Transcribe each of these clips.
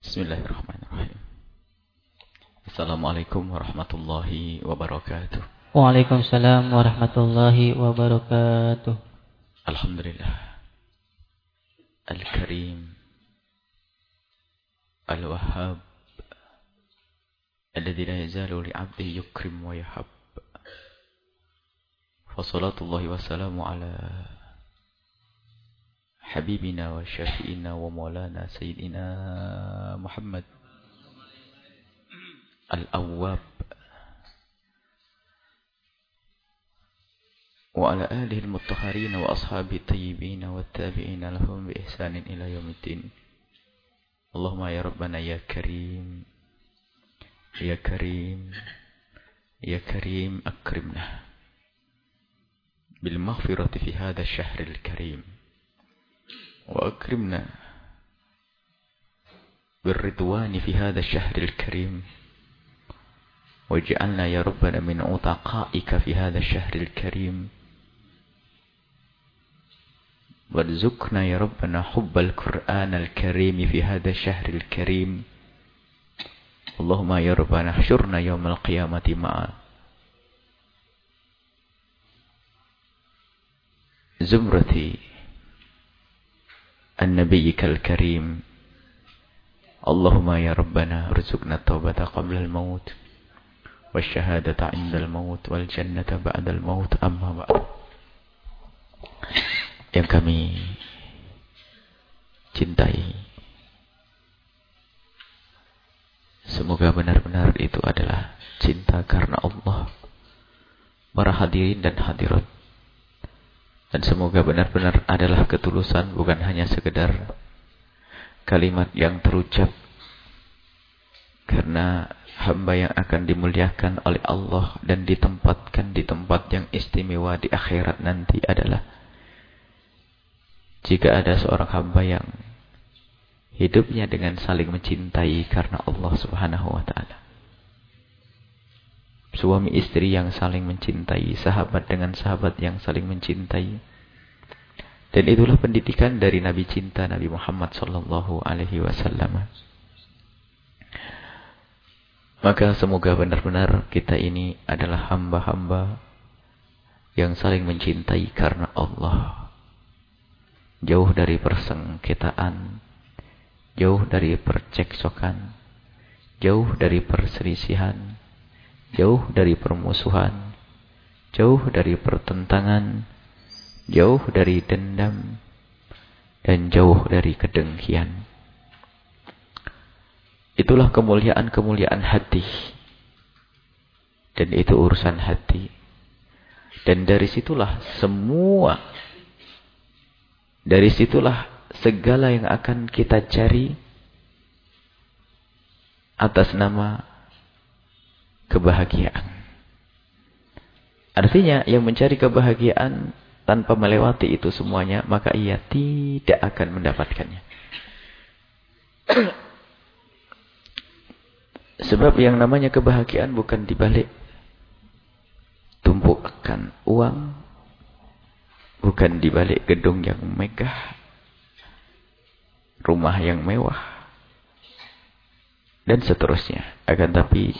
Bismillahirrahmanirrahim. Assalamualaikum warahmatullahi wabarakatuh. Waalaikumsalam warahmatullahi wabarakatuh. Alhamdulillah. Al-Karim. Al-Wahhab. الذي لا يزال لعبده يكرم ويحب فصلاة الله وسلام على حبيبنا وشافئنا ومولانا سيدنا محمد الأواب. وعلى آله المطهرين وأصحابه الطيبين والتابعين لهم بإحسان إلى يوم الدين. اللهم يا ربنا يا كريم يا كريم يا كريم أكرمنا بالمغفرة في هذا الشهر الكريم. وأكرمنا بالرضوان في هذا الشهر الكريم. واجعلنا يا ربنا من عتقائك في هذا الشهر الكريم. وارزقنا يا ربنا حب القرآن الكريم في هذا الشهر الكريم. اللهم يا ربنا احشرنا يوم القيامة an nabiyyikal karim Allahumma ya Rabbana rizukna taubata qabla al-maut wasyahadata indal maut wal jannata ba'dal maut amma ba'd. Yang kami cintai. Semoga benar-benar itu adalah cinta karena Allah. Para hadirin dan hadirat. Dan semoga benar-benar adalah ketulusan bukan hanya sekedar kalimat yang terucap. Karena hamba yang akan dimuliakan oleh Allah dan ditempatkan di tempat yang istimewa di akhirat nanti adalah jika ada seorang hamba yang hidupnya dengan saling mencintai karena Allah Subhanahu wa taala. Suami istri yang saling mencintai, sahabat dengan sahabat yang saling mencintai. Dan itulah pendidikan dari Nabi cinta Nabi Muhammad sallallahu alaihi wasallam. Maka semoga benar-benar kita ini adalah hamba-hamba yang saling mencintai karena Allah. Jauh dari persengketaan, jauh dari perceksokan, jauh dari perselisihan, jauh dari permusuhan, jauh dari pertentangan, jauh dari dendam, dan jauh dari kedengkian. Itulah kemuliaan-kemuliaan hati. Dan itu urusan hati. Dan dari situlah semua, dari situlah segala yang akan kita cari atas nama kebahagiaan. Artinya yang mencari kebahagiaan tanpa melewati itu semuanya, maka ia tidak akan mendapatkannya. Sebab yang namanya kebahagiaan bukan dibalik tumpukan uang, bukan dibalik gedung yang megah, rumah yang mewah, dan seterusnya. Akan tapi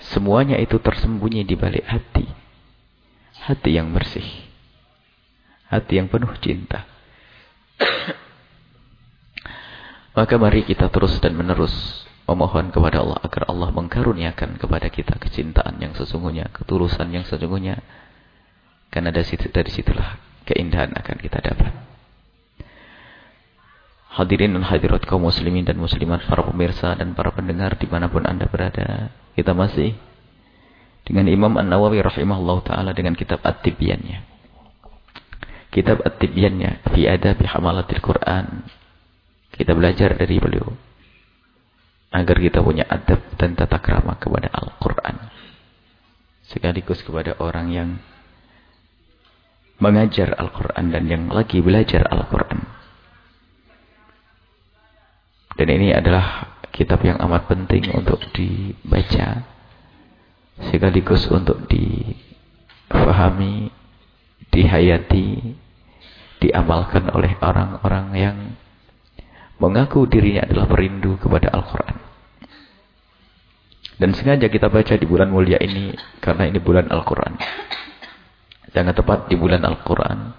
semuanya itu tersembunyi di balik hati. Hati yang bersih. Hati yang penuh cinta. Maka mari kita terus dan menerus memohon kepada Allah agar Allah mengkaruniakan kepada kita kecintaan yang sesungguhnya, ketulusan yang sesungguhnya. Karena dari situ dari situlah keindahan akan kita dapat. Hadirin dan hadirat kaum muslimin dan muslimat, para pemirsa dan para pendengar di mana pun anda berada. Kita masih dengan Imam An-Nawawi rahimahullah ta'ala dengan kitab At-Tibyannya. Kitab At-Tibyannya, fi adab hamalatil Quran. Kita belajar dari beliau. Agar kita punya adab dan tata krama kepada Al-Quran. Sekaligus kepada orang yang mengajar Al-Quran dan yang lagi belajar Al-Quran. Dan ini adalah kitab yang amat penting untuk dibaca. Sekaligus untuk difahami, dihayati, diamalkan oleh orang-orang yang mengaku dirinya adalah perindu kepada Al-Quran. Dan sengaja kita baca di bulan mulia ini karena ini bulan Al-Quran. Sangat tepat di bulan Al-Quran.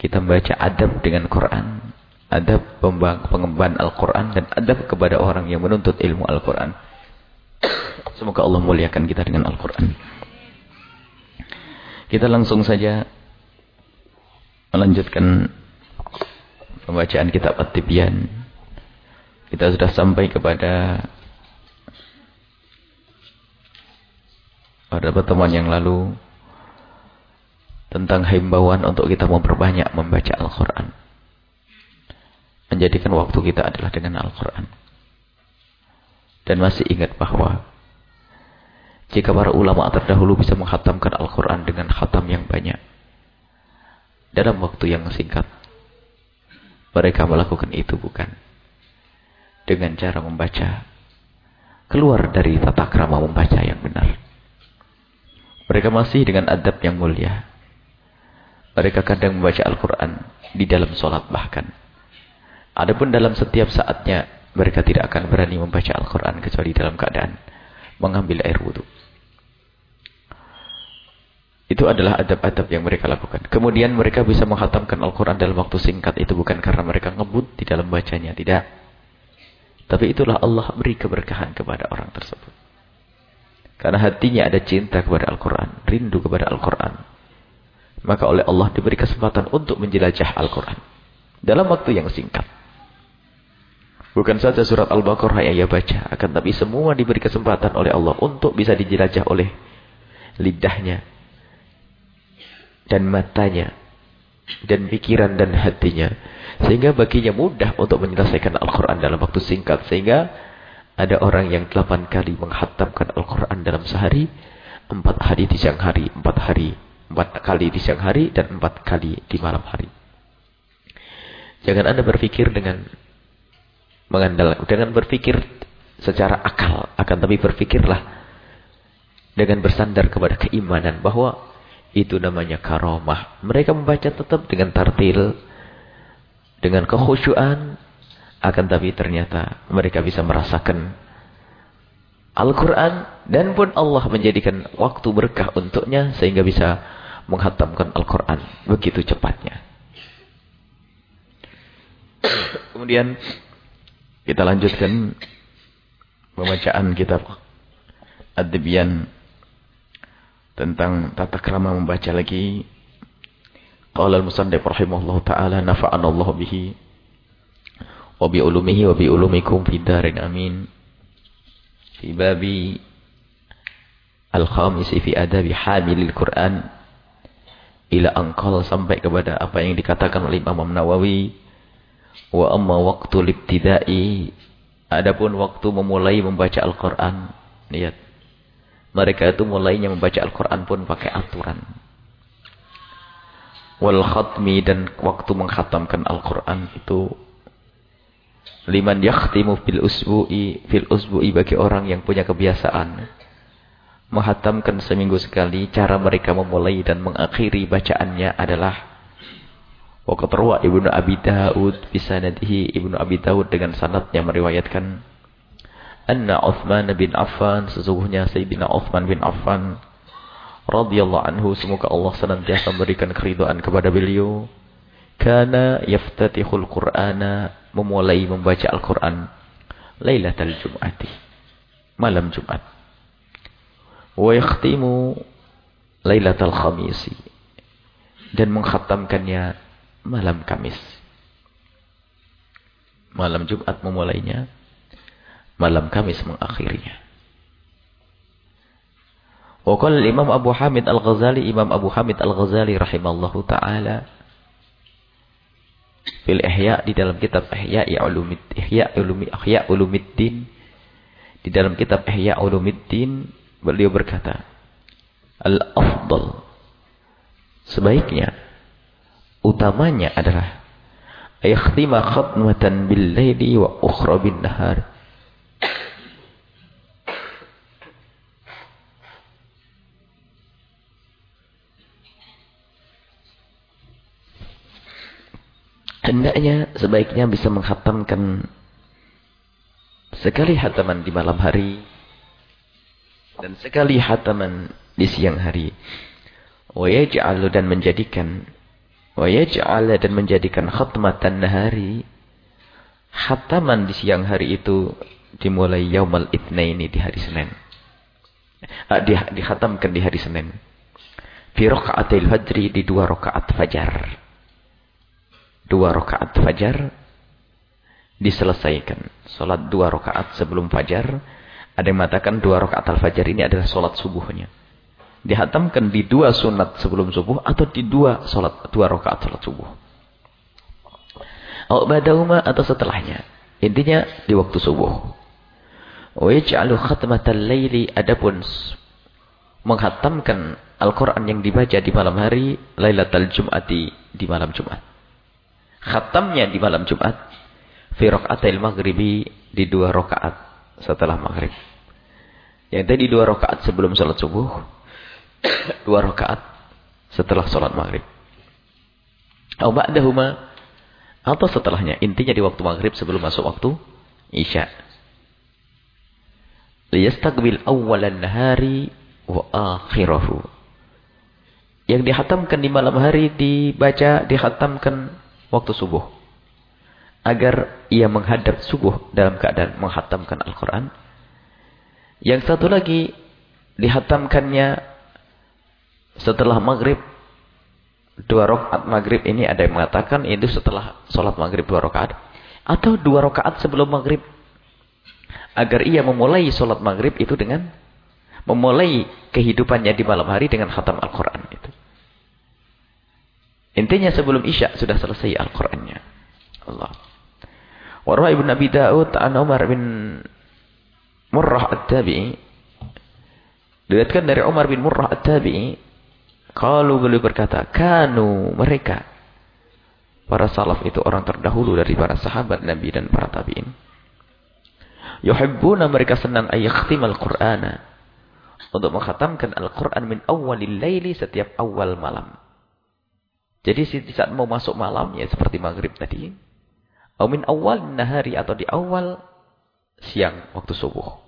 Kita membaca adab dengan Quran. Adab pengembangan Al-Quran dan adab kepada orang yang menuntut ilmu Al-Quran. Semoga Allah muliakan kita dengan Al-Quran. Kita langsung saja melanjutkan pembacaan kitab At-Tibyan. Kita sudah sampai kepada pada pertemuan yang lalu tentang himbauan untuk kita memperbanyak membaca Al-Quran. Menjadikan waktu kita adalah dengan Al-Quran. Dan masih ingat bahwa jika para ulama terdahulu bisa menghatamkan Al-Quran dengan khatam yang banyak. Dalam waktu yang singkat. Mereka melakukan itu bukan. Dengan cara membaca. Keluar dari tata krama membaca yang benar. Mereka masih dengan adab yang mulia. Mereka kadang membaca Al-Quran di dalam sholat bahkan. Adapun dalam setiap saatnya mereka tidak akan berani membaca Al-Quran kecuali dalam keadaan mengambil air wudhu. Itu adalah adab-adab yang mereka lakukan. Kemudian mereka bisa menghatamkan Al-Quran dalam waktu singkat. Itu bukan karena mereka ngebut di dalam bacanya. Tidak. Tapi itulah Allah beri keberkahan kepada orang tersebut. Karena hatinya ada cinta kepada Al-Quran. Rindu kepada Al-Quran. Maka oleh Allah diberi kesempatan untuk menjelajah Al-Quran. Dalam waktu yang singkat. Bukan saja surat Al-Baqarah yang ia baca. Akan tapi semua diberi kesempatan oleh Allah untuk bisa dijelajah oleh lidahnya dan matanya dan pikiran dan hatinya sehingga baginya mudah untuk menyelesaikan Al-Quran dalam waktu singkat sehingga ada orang yang delapan kali menghatamkan Al-Quran dalam sehari empat hari di siang hari empat hari empat kali di siang hari dan empat kali di malam hari jangan anda berpikir dengan mengandalkan dengan berpikir secara akal akan tapi berpikirlah dengan bersandar kepada keimanan bahwa itu namanya karomah. Mereka membaca tetap dengan tartil. Dengan kekhusyuan. Akan tapi ternyata mereka bisa merasakan Al-Quran. Dan pun Allah menjadikan waktu berkah untuknya. Sehingga bisa menghatamkan Al-Quran. Begitu cepatnya. Kemudian kita lanjutkan pembacaan kitab Ad-Dibyan tentang tata krama membaca lagi. Qala al-musannif rahimahullahu taala nafa'ana Allah bihi wa bi ulumihi wa bi ulumikum fid darin amin. Fi babi al-khamis fi adabi hamilil Quran ila anqal sampai kepada apa yang dikatakan oleh Imam Nawawi wa amma waqtu libtidai adapun waktu memulai membaca Al-Qur'an lihat mereka itu mulainya membaca Al-Quran pun pakai aturan. Wal khatmi dan waktu menghatamkan Al-Quran itu liman yakhtimu fil usbu'i fil usbu'i bagi orang yang punya kebiasaan menghatamkan seminggu sekali cara mereka memulai dan mengakhiri bacaannya adalah waqat Ibnu Abi Daud bisanadihi Ibnu Abi Daud dengan sanadnya meriwayatkan anna Uthman bin Affan sesungguhnya Sayyidina Uthman bin Affan radhiyallahu anhu semoga Allah senantiasa memberikan keridhaan kepada beliau. Kana yaftatihul qur'ana memulai membaca Al-Qur'an lailatul jum'ati malam Jumat. Wa yakhtimu lailatul khamisi dan mengkhatamkannya malam Kamis malam Jumat memulainya malam Kamis mengakhirinya. Wakil Imam Abu Hamid Al-Ghazali, Imam Abu Hamid Al-Ghazali rahimallahu taala fil Ihya di dalam kitab Ihya Ulumid Ihya Ulumi Ihya Ulumiddin di dalam kitab Ihya Ulumiddin beliau berkata al-afdal sebaiknya utamanya adalah ayakhtima khatmatan bil laili wa ukhra bin nahar hendaknya sebaiknya bisa menghatamkan sekali hataman di malam hari dan sekali hataman di siang hari. Wa yaj'alu dan menjadikan wa yaj'ala dan menjadikan khatmatan nahari hataman di siang hari itu dimulai yaumal itsnaini di hari Senin. Uh, di, dihatamkan di hari Senin. Fi raka'atil fajri di dua rakaat fajar. Dua rakaat fajar diselesaikan. Salat dua rakaat sebelum fajar. Ada yang mengatakan dua rakaat al-fajar ini adalah salat subuhnya. Dihatamkan di dua sunat sebelum subuh atau di dua salat dua rakaat salat subuh. Atau badahuma atau setelahnya. Intinya di waktu subuh. Wa yaj'alu khatmatal laili adapun menghatamkan Al-Qur'an yang dibaca di malam hari Lailatul Jum'ati di malam Jumat. Khatamnya di malam Jumat fi raka'atil maghribi di dua rakaat setelah maghrib. Yang tadi dua rakaat sebelum salat subuh, dua rakaat setelah salat maghrib. Atau ba'dahuma atau setelahnya. Intinya di waktu maghrib sebelum masuk waktu isya liyastaqbil awwalan nahari wa akhirahu. Yang dihatamkan di malam hari dibaca, dihatamkan waktu subuh. Agar ia menghadap subuh dalam keadaan menghatamkan Al-Quran. Yang satu lagi dihatamkannya setelah maghrib. Dua rakaat maghrib ini ada yang mengatakan itu setelah sholat maghrib dua rakaat. Atau dua rakaat sebelum maghrib agar ia memulai sholat maghrib itu dengan memulai kehidupannya di malam hari dengan khatam Al-Quran itu. Intinya sebelum isya sudah selesai Al-Qurannya. Allah. Warwa ibn Abi Daud an Umar bin Murrah at-Tabi'i. Dilihatkan dari Umar bin Murrah at-Tabi'i. Kalau beliau berkata, kanu mereka. Para salaf itu orang terdahulu dari para sahabat Nabi dan para tabi'in Yuhibbuna mereka senang al Qur'ana. Untuk menghatamkan Al-Quran min awalil layli setiap awal malam. Jadi di saat mau masuk malam ya seperti maghrib tadi. Min awal nahari atau di awal siang waktu subuh.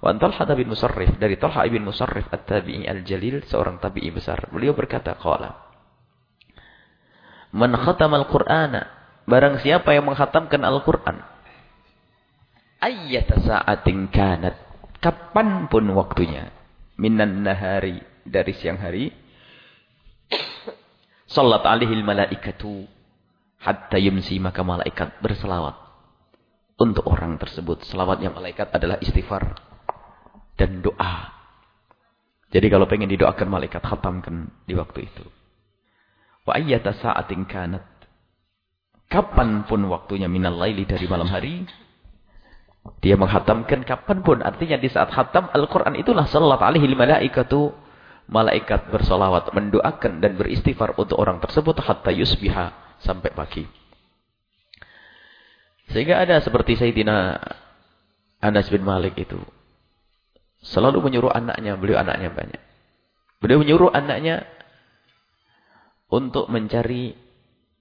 Wa Talha bin Musarrif dari Talha bin Musarrif at-tabi'i al-jalil seorang tabi'i besar. Beliau berkata qala Man khatamal Qur'ana? Barang siapa yang menghatamkan Al-Qur'an ayyata sa'atin kanat? Kapan pun waktunya minan nahari dari siang hari salat alihil malaikatu hatta yumsi maka malaikat berselawat. Untuk orang tersebut selawatnya malaikat adalah istighfar dan doa jadi kalau pengen didoakan malaikat khatamkan di waktu itu wa ayyata sa'atin kanat kapan pun waktunya minal laili dari malam hari dia menghatamkan kapan pun. Artinya di saat hatam Al-Quran itulah salat alaihi malaikatu. Malaikat bersolawat, mendoakan dan beristighfar untuk orang tersebut. Hatta yusbiha sampai pagi. Sehingga ada seperti Sayyidina Anas bin Malik itu. Selalu menyuruh anaknya, beliau anaknya banyak. Beliau menyuruh anaknya untuk mencari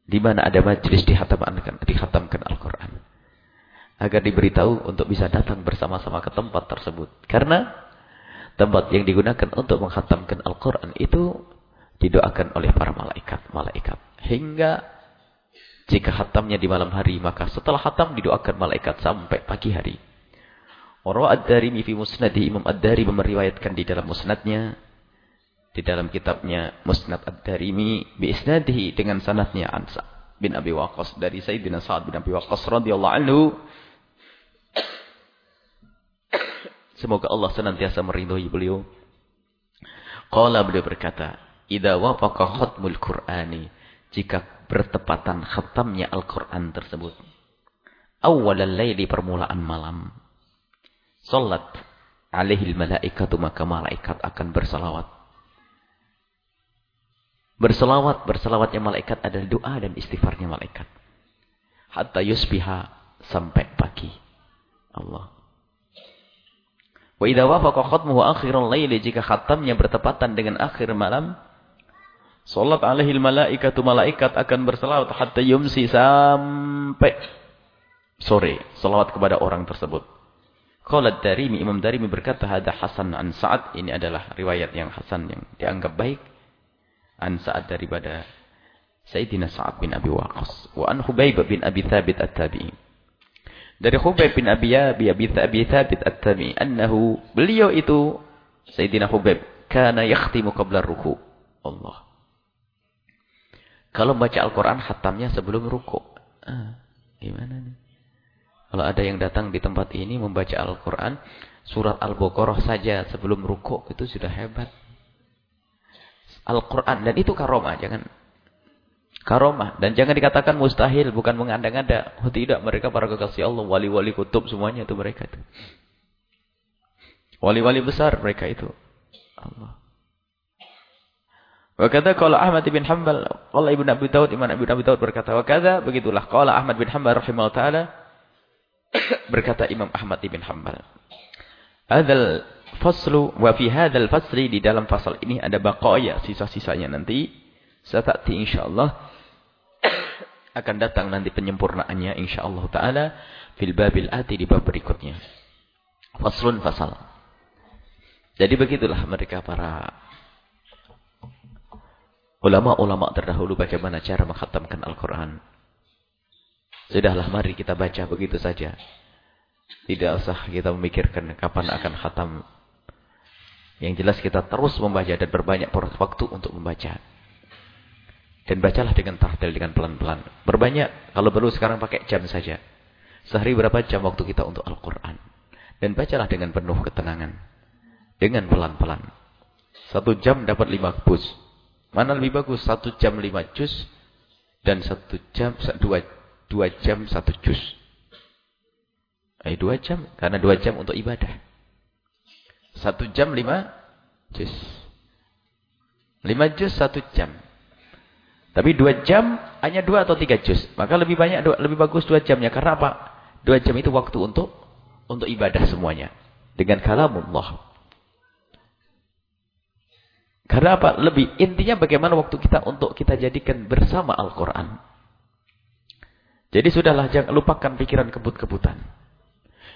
di mana ada majlis dihatamkan, dihatamkan Al-Quran agar diberitahu untuk bisa datang bersama-sama ke tempat tersebut. Karena tempat yang digunakan untuk menghatamkan Al-Quran itu didoakan oleh para malaikat-malaikat. Hingga jika hatamnya di malam hari, maka setelah hatam didoakan malaikat sampai pagi hari. Warwa ad-darimi fi musnadi Imam ad-dari meriwayatkan di dalam musnadnya, di dalam kitabnya Musnad ad-darimi bi isnadihi dengan sanadnya Ansa bin Abi Waqqas dari Sayyidina Sa'ad bin Abi Waqqas radhiyallahu anhu Semoga Allah senantiasa meridhoi beliau. Qala beliau berkata, "Idza wafaqa khatmul Qur'ani" jika bertepatan khatamnya Al-Qur'an tersebut. Awwalal laili permulaan malam. Salat alaihi malaikatu maka malaikat akan bersalawat. Berselawat, berselawatnya malaikat adalah doa dan istighfarnya malaikat. Hatta yusbiha sampai pagi. Allah. Wa idza wafaqa khatmuhu akhirul laili jika khatamnya bertepatan dengan akhir malam Salat alaihi malaikatu malaikat akan berselawat hatta yumsi sampai sore. Salawat kepada orang tersebut. Qala Darimi, Imam Darimi berkata, Hada Hasan an Sa'ad. Ini adalah riwayat yang Hasan yang dianggap baik. An Sa'ad daripada Sayyidina Sa'ad bin Abi Waqas. Wa an Hubayb bin Abi Thabit at-Tabi'i. Dari Hubayb bin Abi Abi Abi, Abi Thabit at-Tabi'i. Annahu, beliau itu, Sayyidina Hubayb, kana yakhtimu qabla ruku. Allah. Kalau baca Al-Quran, hatamnya sebelum ruku. Ah, gimana nih? Kalau ada yang datang di tempat ini membaca Al-Quran, surat Al-Baqarah saja sebelum ruku itu sudah hebat. Al-Quran, dan itu karomah, jangan karomah. Dan jangan dikatakan mustahil, bukan mengada-ngada. Oh tidak, mereka para kekasih Allah, wali-wali kutub semuanya itu mereka itu. Wali-wali besar mereka itu. Allah. Wa kadza qala Ahmad bin Hanbal, qala Ibnu Abi Daud, Imam Ibnu Abi Daud berkata, wa kadza begitulah qala Ahmad bin Hanbal rahimahullah taala berkata Imam Ahmad bin Hanbal. Hadzal faslu wa fi hadzal fasli di dalam fasal ini ada baqaya sisa-sisanya nanti satati insyaallah akan datang nanti penyempurnaannya insyaallah taala fil babil ati di bab berikutnya. Faslun fasal. Jadi begitulah mereka para ulama-ulama terdahulu bagaimana cara menghatamkan Al-Quran. Sudahlah mari kita baca begitu saja. Tidak usah kita memikirkan kapan akan khatam. Yang jelas kita terus membaca dan berbanyak waktu untuk membaca. Dan bacalah dengan tahdil, dengan pelan-pelan. Berbanyak, kalau perlu sekarang pakai jam saja. Sehari berapa jam waktu kita untuk Al-Quran. Dan bacalah dengan penuh ketenangan. Dengan pelan-pelan. Satu jam dapat lima bus. Mana lebih bagus? Satu jam lima juz dan satu jam dua dua jam satu juz. Eh dua jam karena dua jam untuk ibadah. Satu jam lima juz. Lima juz satu jam. Tapi dua jam hanya dua atau tiga juz. Maka lebih banyak dua, lebih bagus dua jamnya. Karena apa? Dua jam itu waktu untuk untuk ibadah semuanya. Dengan kalamullah. Karena apa? Lebih intinya bagaimana waktu kita untuk kita jadikan bersama Al-Quran. Jadi sudahlah jangan lupakan pikiran kebut-kebutan.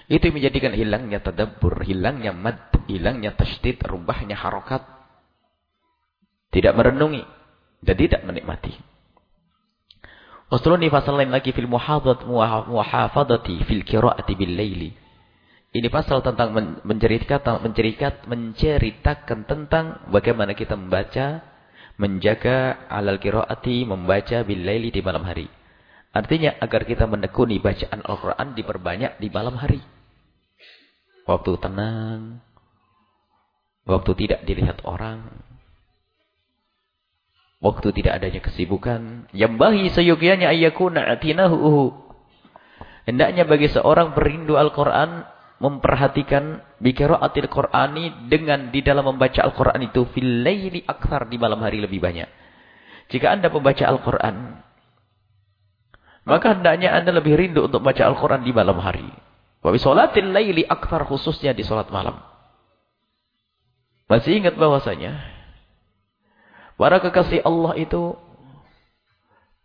Itu yang menjadikan hilangnya tadabbur, hilangnya mad, hilangnya tasydid, rubahnya harokat. Tidak merenungi dan tidak menikmati. Wasuluni fasal lain lagi fil muhadat muhafadati fil kira'ati bil laili. Ini pasal tentang menceritakan, menceritakan, menceritakan tentang bagaimana kita membaca, menjaga alal kiroati, membaca bilaili di malam hari. Artinya agar kita menekuni bacaan Al-Quran diperbanyak di malam hari. Waktu tenang, waktu tidak dilihat orang, waktu tidak adanya kesibukan. Yang bahi seyogianya ayyakuna atinahu. Hendaknya bagi seorang perindu Al-Quran memperhatikan biqiraatil Qur'ani dengan di dalam membaca Al-Qur'an itu fil laili akthar di malam hari lebih banyak. Jika Anda membaca Al-Qur'an maka hendaknya Anda lebih rindu untuk baca Al-Qur'an di malam hari. Wa salatil laili akthar khususnya di salat malam. Masih ingat bahwasanya para kekasih Allah itu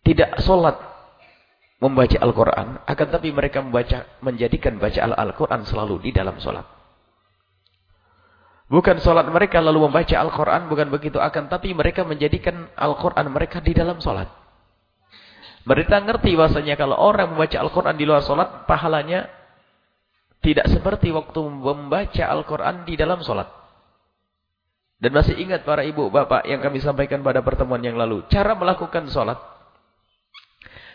tidak solat membaca Al-Quran. Akan tapi mereka membaca, menjadikan baca Al-Quran selalu di dalam sholat. Bukan sholat mereka lalu membaca Al-Quran, bukan begitu. Akan tapi mereka menjadikan Al-Quran mereka di dalam Mereka ngerti bahasanya kalau orang membaca Al-Quran di luar sholat, pahalanya tidak seperti waktu membaca Al-Quran di dalam sholat. Dan masih ingat para ibu, bapak yang kami sampaikan pada pertemuan yang lalu. Cara melakukan sholat.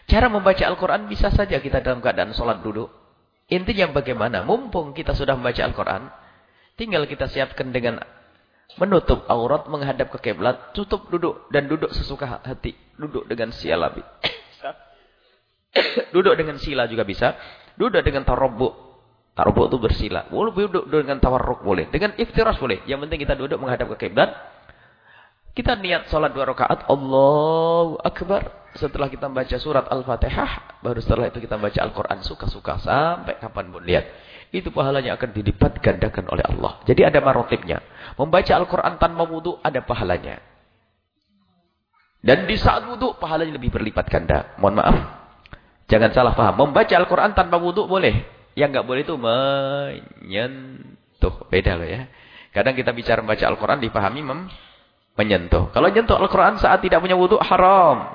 Cara membaca Al-Quran bisa saja kita dalam keadaan sholat duduk. Intinya bagaimana? Mumpung kita sudah membaca Al-Quran, tinggal kita siapkan dengan menutup aurat, menghadap ke kiblat, tutup duduk dan duduk sesuka hati. Duduk dengan sila. Duduk dengan sila juga bisa. Duduk dengan tarobuk. Tarobuk itu bersila. Boleh duduk dengan tawarruk boleh. Dengan iftiras boleh. Yang penting kita duduk menghadap ke kiblat. Kita niat sholat dua rakaat. Allahu Akbar. Setelah kita baca surat Al-Fatihah, baru setelah itu kita baca Al-Quran suka-suka sampai kapan pun lihat. Itu pahalanya akan dilipat gandakan oleh Allah. Jadi ada marotipnya. Membaca Al-Quran tanpa wudhu ada pahalanya. Dan di saat wudhu pahalanya lebih berlipat ganda. Mohon maaf. Jangan salah paham. Membaca Al-Quran tanpa wudhu boleh. Yang nggak boleh itu menyentuh. Beda loh ya. Kadang kita bicara membaca Al-Quran dipahami mem menyentuh. Kalau nyentuh Al-Quran saat tidak punya wudhu haram.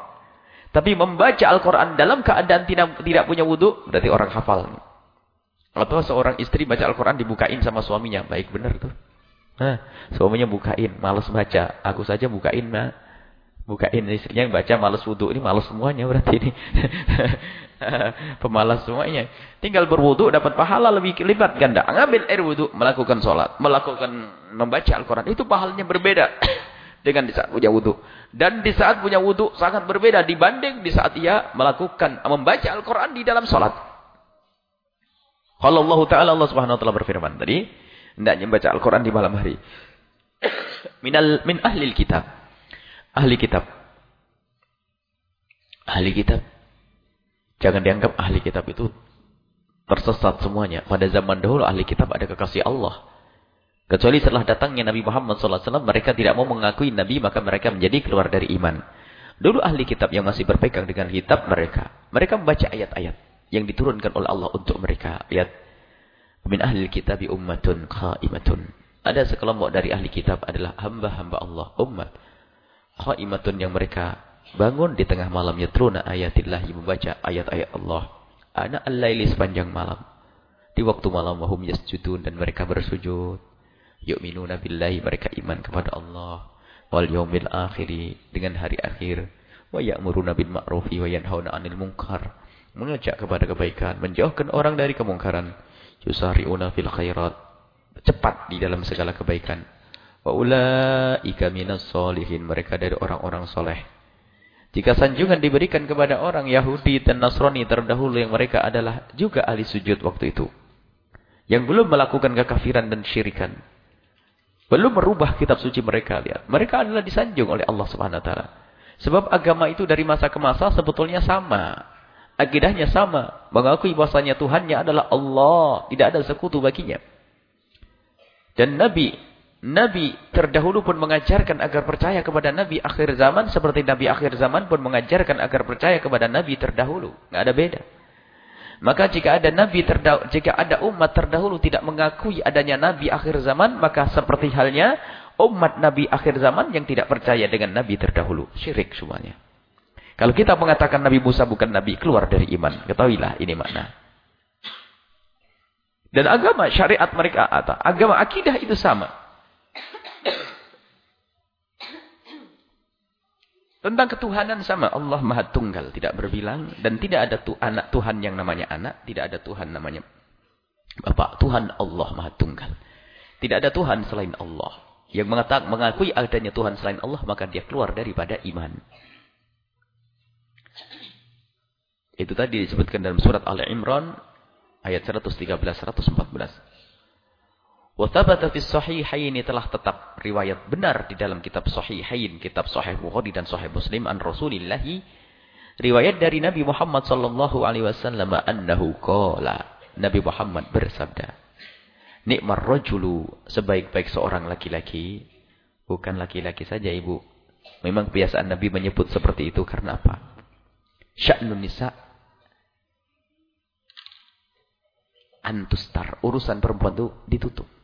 Tapi membaca Al-Quran dalam keadaan tidak tidak punya wudhu berarti orang hafal. Atau seorang istri baca Al-Quran dibukain sama suaminya. Baik benar tuh. Nah, suaminya bukain. Males baca. Aku saja bukain mah. Bukain istrinya yang baca males wudhu. Ini males semuanya berarti ini. Pemalas semuanya. Tinggal berwudhu dapat pahala lebih lipat ganda. Ngambil air wudhu. Melakukan sholat. Melakukan membaca Al-Quran. Itu pahalanya berbeda. dengan di saat punya wudhu. Dan di saat punya wudhu sangat berbeda dibanding di saat ia melakukan membaca Al-Quran di dalam sholat. Kalau Allah Ta'ala Allah Subhanahu Wa Taala berfirman tadi, hendaknya membaca Al-Quran di malam hari. Minal min ahli kitab. Ahli kitab. Ahli kitab. Jangan dianggap ahli kitab itu tersesat semuanya. Pada zaman dahulu ahli kitab ada kekasih Allah. Kecuali setelah datangnya Nabi Muhammad SAW, mereka tidak mau mengakui Nabi, maka mereka menjadi keluar dari iman. Dulu ahli kitab yang masih berpegang dengan kitab mereka, mereka membaca ayat-ayat yang diturunkan oleh Allah untuk mereka. Lihat, min ahli kitab ummatun qaimatun. Ada sekelompok dari ahli kitab adalah hamba-hamba Allah, umat. Qaimatun yang mereka bangun di tengah malam yatruna ayatillahi membaca ayat-ayat Allah. Ana al-laili sepanjang malam. Di waktu malam wahum yasjudun dan mereka bersujud. Yu'minuna billahi mereka iman kepada Allah. Wal yaumil akhiri dengan hari akhir. Wa ya'muruna bil ma'rufi wa yanhauna 'anil munkar. Mengajak kepada kebaikan menjauhkan orang dari kemungkaran. Yusari'una fil khairat cepat di dalam segala kebaikan. Wa ulaika minas solihin mereka dari orang-orang soleh jika sanjungan diberikan kepada orang Yahudi dan Nasrani terdahulu yang mereka adalah juga ahli sujud waktu itu yang belum melakukan kekafiran dan syirikan belum merubah kitab suci mereka. Lihat. Mereka adalah disanjung oleh Allah Subhanahu Wa. Sebab agama itu dari masa ke masa sebetulnya sama. Akidahnya sama. Mengakui bahwasanya Tuhannya adalah Allah. Tidak ada sekutu baginya. Dan Nabi Nabi terdahulu pun mengajarkan agar percaya kepada Nabi akhir zaman. Seperti Nabi akhir zaman pun mengajarkan agar percaya kepada Nabi terdahulu. Tidak ada beda. Maka jika ada nabi terdahulu, jika ada umat terdahulu tidak mengakui adanya nabi akhir zaman, maka seperti halnya umat nabi akhir zaman yang tidak percaya dengan nabi terdahulu, syirik semuanya. Kalau kita mengatakan Nabi Musa bukan nabi, keluar dari iman. Ketahuilah ini makna. Dan agama syariat mereka atau agama akidah itu sama. Tentang ketuhanan sama. Allah maha tunggal. Tidak berbilang. Dan tidak ada tu anak Tuhan yang namanya anak. Tidak ada Tuhan namanya Bapak. Tuhan Allah maha tunggal. Tidak ada Tuhan selain Allah. Yang mengatakan, mengakui adanya Tuhan selain Allah. Maka dia keluar daripada iman. Itu tadi disebutkan dalam surat Al-Imran. Ayat 113-114. Wathabata fi sahihaini telah tetap riwayat benar di dalam kitab sahihain, kitab sahih Bukhari dan sahih Muslim an Rasulillahi. Riwayat dari Nabi Muhammad sallallahu alaihi wasallam annahu qala. Nabi Muhammad bersabda, Nikmar rajulu sebaik-baik seorang laki-laki, bukan laki-laki saja Ibu. Memang kebiasaan Nabi menyebut seperti itu karena apa? Sya'nun nisa antustar. Urusan perempuan itu ditutup.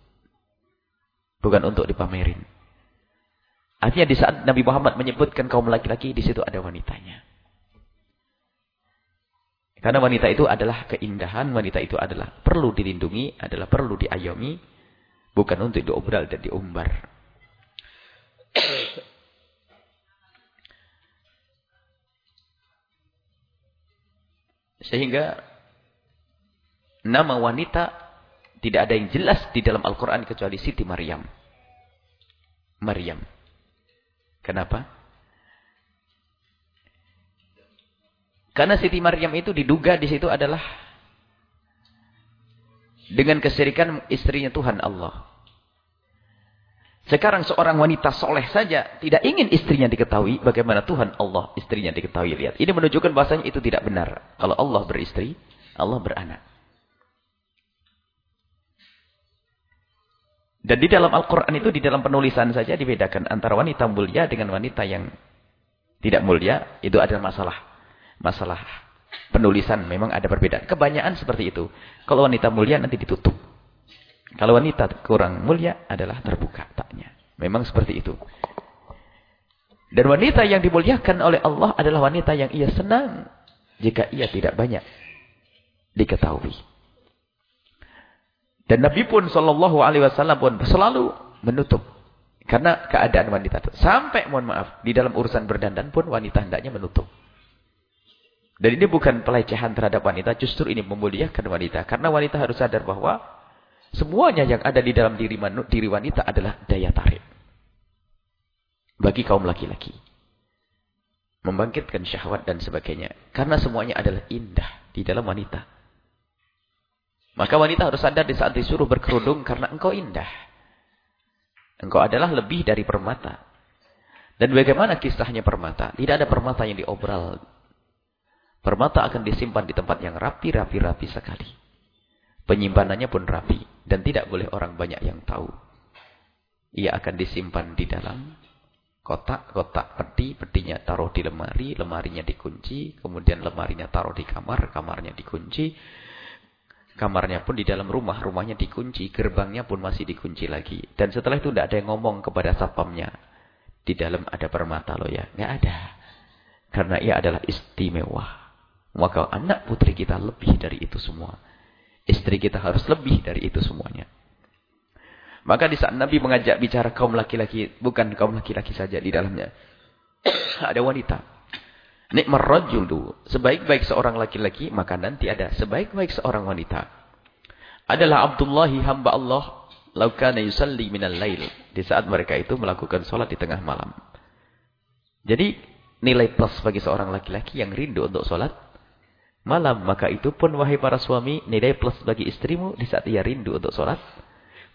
Bukan untuk dipamerin. Artinya di saat Nabi Muhammad menyebutkan kaum laki-laki, di situ ada wanitanya. Karena wanita itu adalah keindahan, wanita itu adalah perlu dilindungi, adalah perlu diayomi, bukan untuk diobral dan diumbar. Sehingga nama wanita tidak ada yang jelas di dalam Al-Quran kecuali Siti Maryam. Maryam. Kenapa? Karena Siti Maryam itu diduga di situ adalah dengan kesirikan istrinya Tuhan Allah. Sekarang seorang wanita soleh saja tidak ingin istrinya diketahui bagaimana Tuhan Allah istrinya diketahui. Lihat, ini menunjukkan bahasanya itu tidak benar. Kalau Allah beristri, Allah beranak. Dan di dalam Al-Quran itu, di dalam penulisan saja dibedakan antara wanita mulia dengan wanita yang tidak mulia, itu adalah masalah. Masalah penulisan memang ada perbedaan. Kebanyakan seperti itu. Kalau wanita mulia nanti ditutup. Kalau wanita kurang mulia adalah terbuka taknya. Memang seperti itu. Dan wanita yang dimuliakan oleh Allah adalah wanita yang ia senang jika ia tidak banyak diketahui. Dan Nabi pun Shallallahu Alaihi Wasallam pun selalu menutup karena keadaan wanita itu. Sampai mohon maaf di dalam urusan berdandan pun wanita hendaknya menutup. Dan ini bukan pelecehan terhadap wanita, justru ini memuliakan wanita. Karena wanita harus sadar bahwa semuanya yang ada di dalam diri, diri wanita adalah daya tarik. Bagi kaum laki-laki. Membangkitkan syahwat dan sebagainya. Karena semuanya adalah indah di dalam wanita. Maka wanita harus sadar di saat disuruh berkerudung karena engkau indah. Engkau adalah lebih dari permata. Dan bagaimana kisahnya permata? Tidak ada permata yang diobral Permata akan disimpan di tempat yang rapi, rapi, rapi sekali. Penyimpanannya pun rapi. Dan tidak boleh orang banyak yang tahu. Ia akan disimpan di dalam kotak, kotak peti, petinya taruh di lemari, lemarinya dikunci, kemudian lemarinya taruh di kamar, kamarnya dikunci, kamarnya pun di dalam rumah, rumahnya dikunci, gerbangnya pun masih dikunci lagi. Dan setelah itu tidak ada yang ngomong kepada satpamnya, di dalam ada permata loh ya, nggak ada. Karena ia adalah istimewa. Maka anak putri kita lebih dari itu semua. Istri kita harus lebih dari itu semuanya. Maka di saat Nabi mengajak bicara kaum laki-laki, bukan kaum laki-laki saja di dalamnya. ada wanita. Nikmar rajulu, sebaik-baik seorang laki-laki, maka nanti ada sebaik-baik seorang wanita. Adalah Abdullahi hamba Allah, laukana yusalli minal lail. Di saat mereka itu melakukan sholat di tengah malam. Jadi nilai plus bagi seorang laki-laki yang rindu untuk sholat malam. Maka itu pun wahai para suami, nilai plus bagi istrimu di saat ia rindu untuk sholat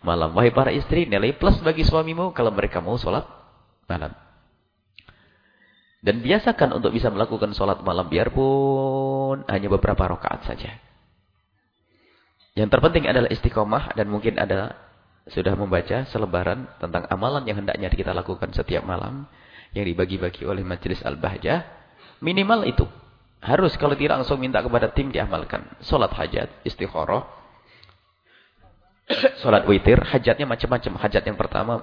malam. Wahai para istri, nilai plus bagi suamimu kalau mereka mau sholat malam. Dan biasakan untuk bisa melakukan sholat malam biarpun hanya beberapa rakaat saja. Yang terpenting adalah istiqomah dan mungkin ada sudah membaca selebaran tentang amalan yang hendaknya kita lakukan setiap malam yang dibagi-bagi oleh Majelis Al-Bahjah. Minimal itu. Harus kalau tidak langsung minta kepada tim diamalkan. Salat hajat, istikharah. Salat witir, hajatnya macam-macam. Hajat yang pertama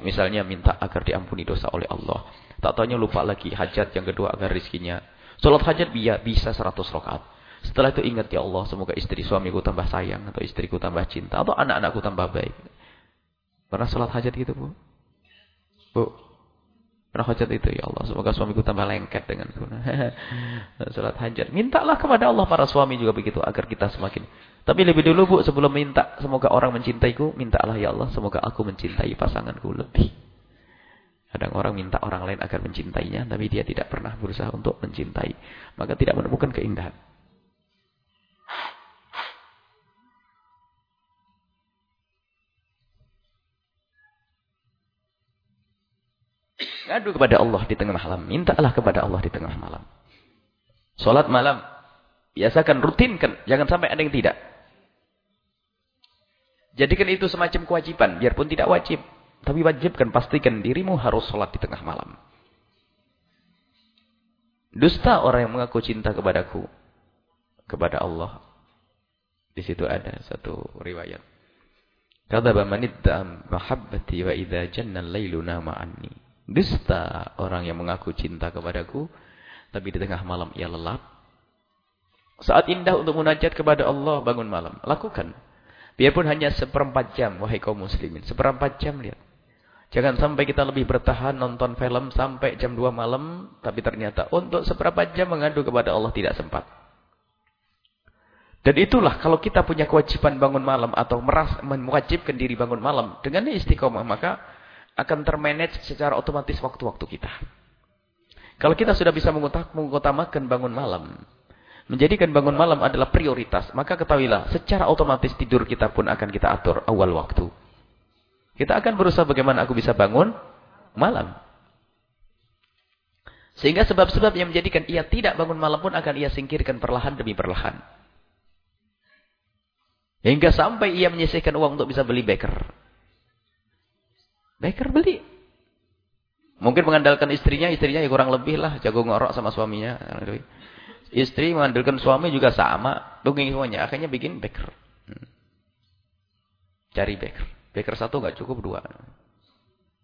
misalnya minta agar diampuni dosa oleh Allah. Tak tanya lupa lagi hajat yang kedua agar rizkinya. Salat hajat biya, bisa 100 rakaat. Setelah itu ingat ya Allah, semoga istri suamiku tambah sayang atau istriku tambah cinta atau anak-anakku tambah baik. Pernah salat hajat gitu, Bu? Bu, Pernah hajat itu ya Allah. Semoga suamiku tambah lengket dengan salat hajat. Mintalah kepada Allah para suami juga begitu agar kita semakin. Tapi lebih dulu Bu sebelum minta semoga orang mencintaiku, mintalah ya Allah semoga aku mencintai pasanganku lebih. Kadang orang minta orang lain agar mencintainya tapi dia tidak pernah berusaha untuk mencintai, maka tidak menemukan keindahan. Ngadu kepada Allah di tengah malam. Mintalah kepada Allah di tengah malam. Salat malam. Biasakan, rutinkan. Jangan sampai ada yang tidak. Jadikan itu semacam kewajiban. Biarpun tidak wajib. Tapi wajibkan, pastikan dirimu harus salat di tengah malam. Dusta orang yang mengaku cinta kepadaku. Kepada Allah. Di situ ada satu riwayat. Kadzaba man mahabbati wa idza janna al-lailu nama anni. Dusta orang yang mengaku cinta kepadaku, tapi di tengah malam ia lelap. Saat indah untuk munajat kepada Allah, bangun malam. Lakukan. Biarpun hanya seperempat jam, wahai kaum muslimin. Seperempat jam, lihat. Jangan sampai kita lebih bertahan nonton film sampai jam 2 malam, tapi ternyata untuk seperempat jam mengadu kepada Allah tidak sempat. Dan itulah kalau kita punya kewajiban bangun malam atau merasa mewajibkan diri bangun malam dengan istiqomah maka akan termanage secara otomatis waktu-waktu kita. Kalau kita sudah bisa mengutamakan bangun malam, menjadikan bangun malam adalah prioritas, maka ketahuilah secara otomatis tidur kita pun akan kita atur awal waktu. Kita akan berusaha bagaimana aku bisa bangun malam. Sehingga sebab-sebab yang menjadikan ia tidak bangun malam pun akan ia singkirkan perlahan demi perlahan. Hingga sampai ia menyisihkan uang untuk bisa beli baker. Baker beli. Mungkin mengandalkan istrinya, istrinya ya kurang lebih lah jago ngorok sama suaminya. Istri mengandalkan suami juga sama, booking semuanya. Akhirnya bikin baker. Hmm. Cari baker. Baker satu nggak cukup dua.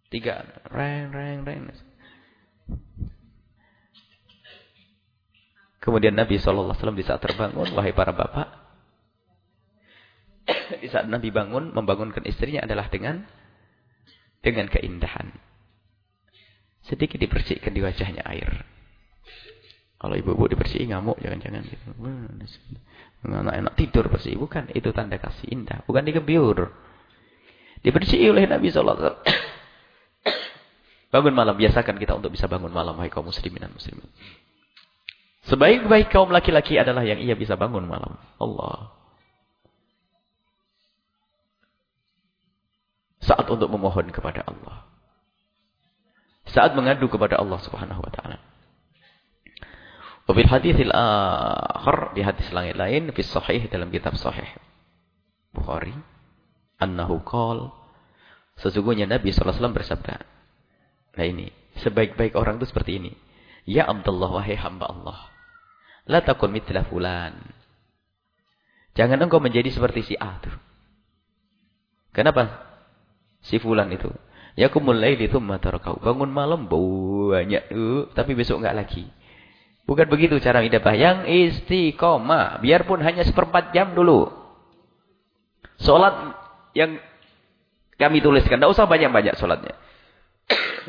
Tiga. Reng, reng, reng. Kemudian Nabi SAW di saat terbangun, wahai para bapak. di saat Nabi bangun, membangunkan istrinya adalah dengan dengan keindahan. Sedikit dibersihkan di wajahnya air. Kalau ibu-ibu dibersihin ngamuk, jangan-jangan gitu. Enak-enak tidur bersih. Bukan, itu tanda kasih indah. Bukan digebyur. Dibersihi oleh Nabi SAW. bangun malam, biasakan kita untuk bisa bangun malam. Hai kaum muslimin dan muslimin. Sebaik-baik kaum laki-laki adalah yang ia bisa bangun malam. Allah. Saat untuk memohon kepada Allah. Saat mengadu kepada Allah Subhanahu wa taala. Wabil haditsil akhir di hadis lain fi sahih dalam kitab sahih Bukhari annahu qol sesungguhnya Nabi SAW bersabda nah ini sebaik-baik orang itu seperti ini ya Abdullah wahai hamba Allah la takun mithla fulan jangan engkau menjadi seperti si A tuh kenapa si fulan itu Yakumul laili thumma tarakau. Bangun malam banyak uh, tapi besok enggak lagi. Bukan begitu cara idabah. Yang istiqomah. Biarpun hanya seperempat jam dulu. Sholat yang kami tuliskan. Tidak usah banyak-banyak sholatnya.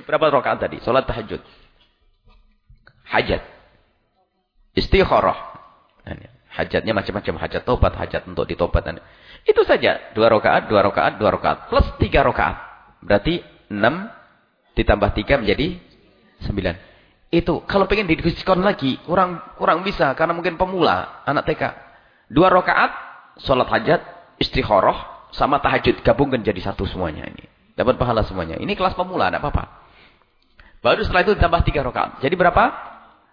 Berapa rakaat tadi? Sholat tahajud. Hajat. Istikharah. Hajatnya macam-macam. Hajat tobat, hajat untuk ditobat. Itu saja. Dua rakaat, dua rakaat, dua rakaat. Plus tiga rakaat. Berarti 6 ditambah 3 menjadi 9. Itu kalau pengen didiskon lagi kurang kurang bisa karena mungkin pemula anak TK. Dua rakaat salat hajat, istikharah sama tahajud gabungkan jadi satu semuanya ini. Dapat pahala semuanya. Ini kelas pemula enggak apa-apa. Baru setelah itu ditambah 3 rakaat. Jadi berapa?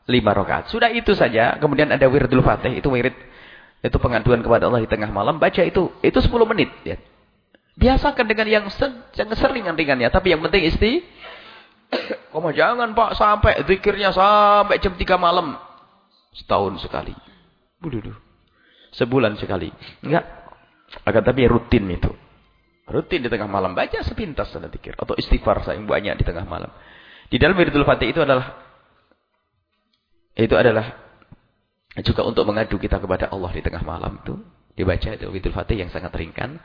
5 rakaat. Sudah itu saja. Kemudian ada wiridul fatih, itu wirid itu pengaduan kepada Allah di tengah malam. Baca itu, itu 10 menit. Ya. Biasakan dengan yang, yang seringan-ringannya. Tapi yang penting isti. Kamu jangan pak sampai zikirnya sampai jam 3 malam. Setahun sekali. Buduh. Sebulan sekali. Enggak. Akan tapi rutin itu. Rutin di tengah malam. Baca sepintas sana zikir. Atau istighfar yang banyak di tengah malam. Di dalam wiridul fatih itu adalah. Itu adalah. Juga untuk mengadu kita kepada Allah di tengah malam itu. Dibaca itu wiridul fatih yang sangat ringkan.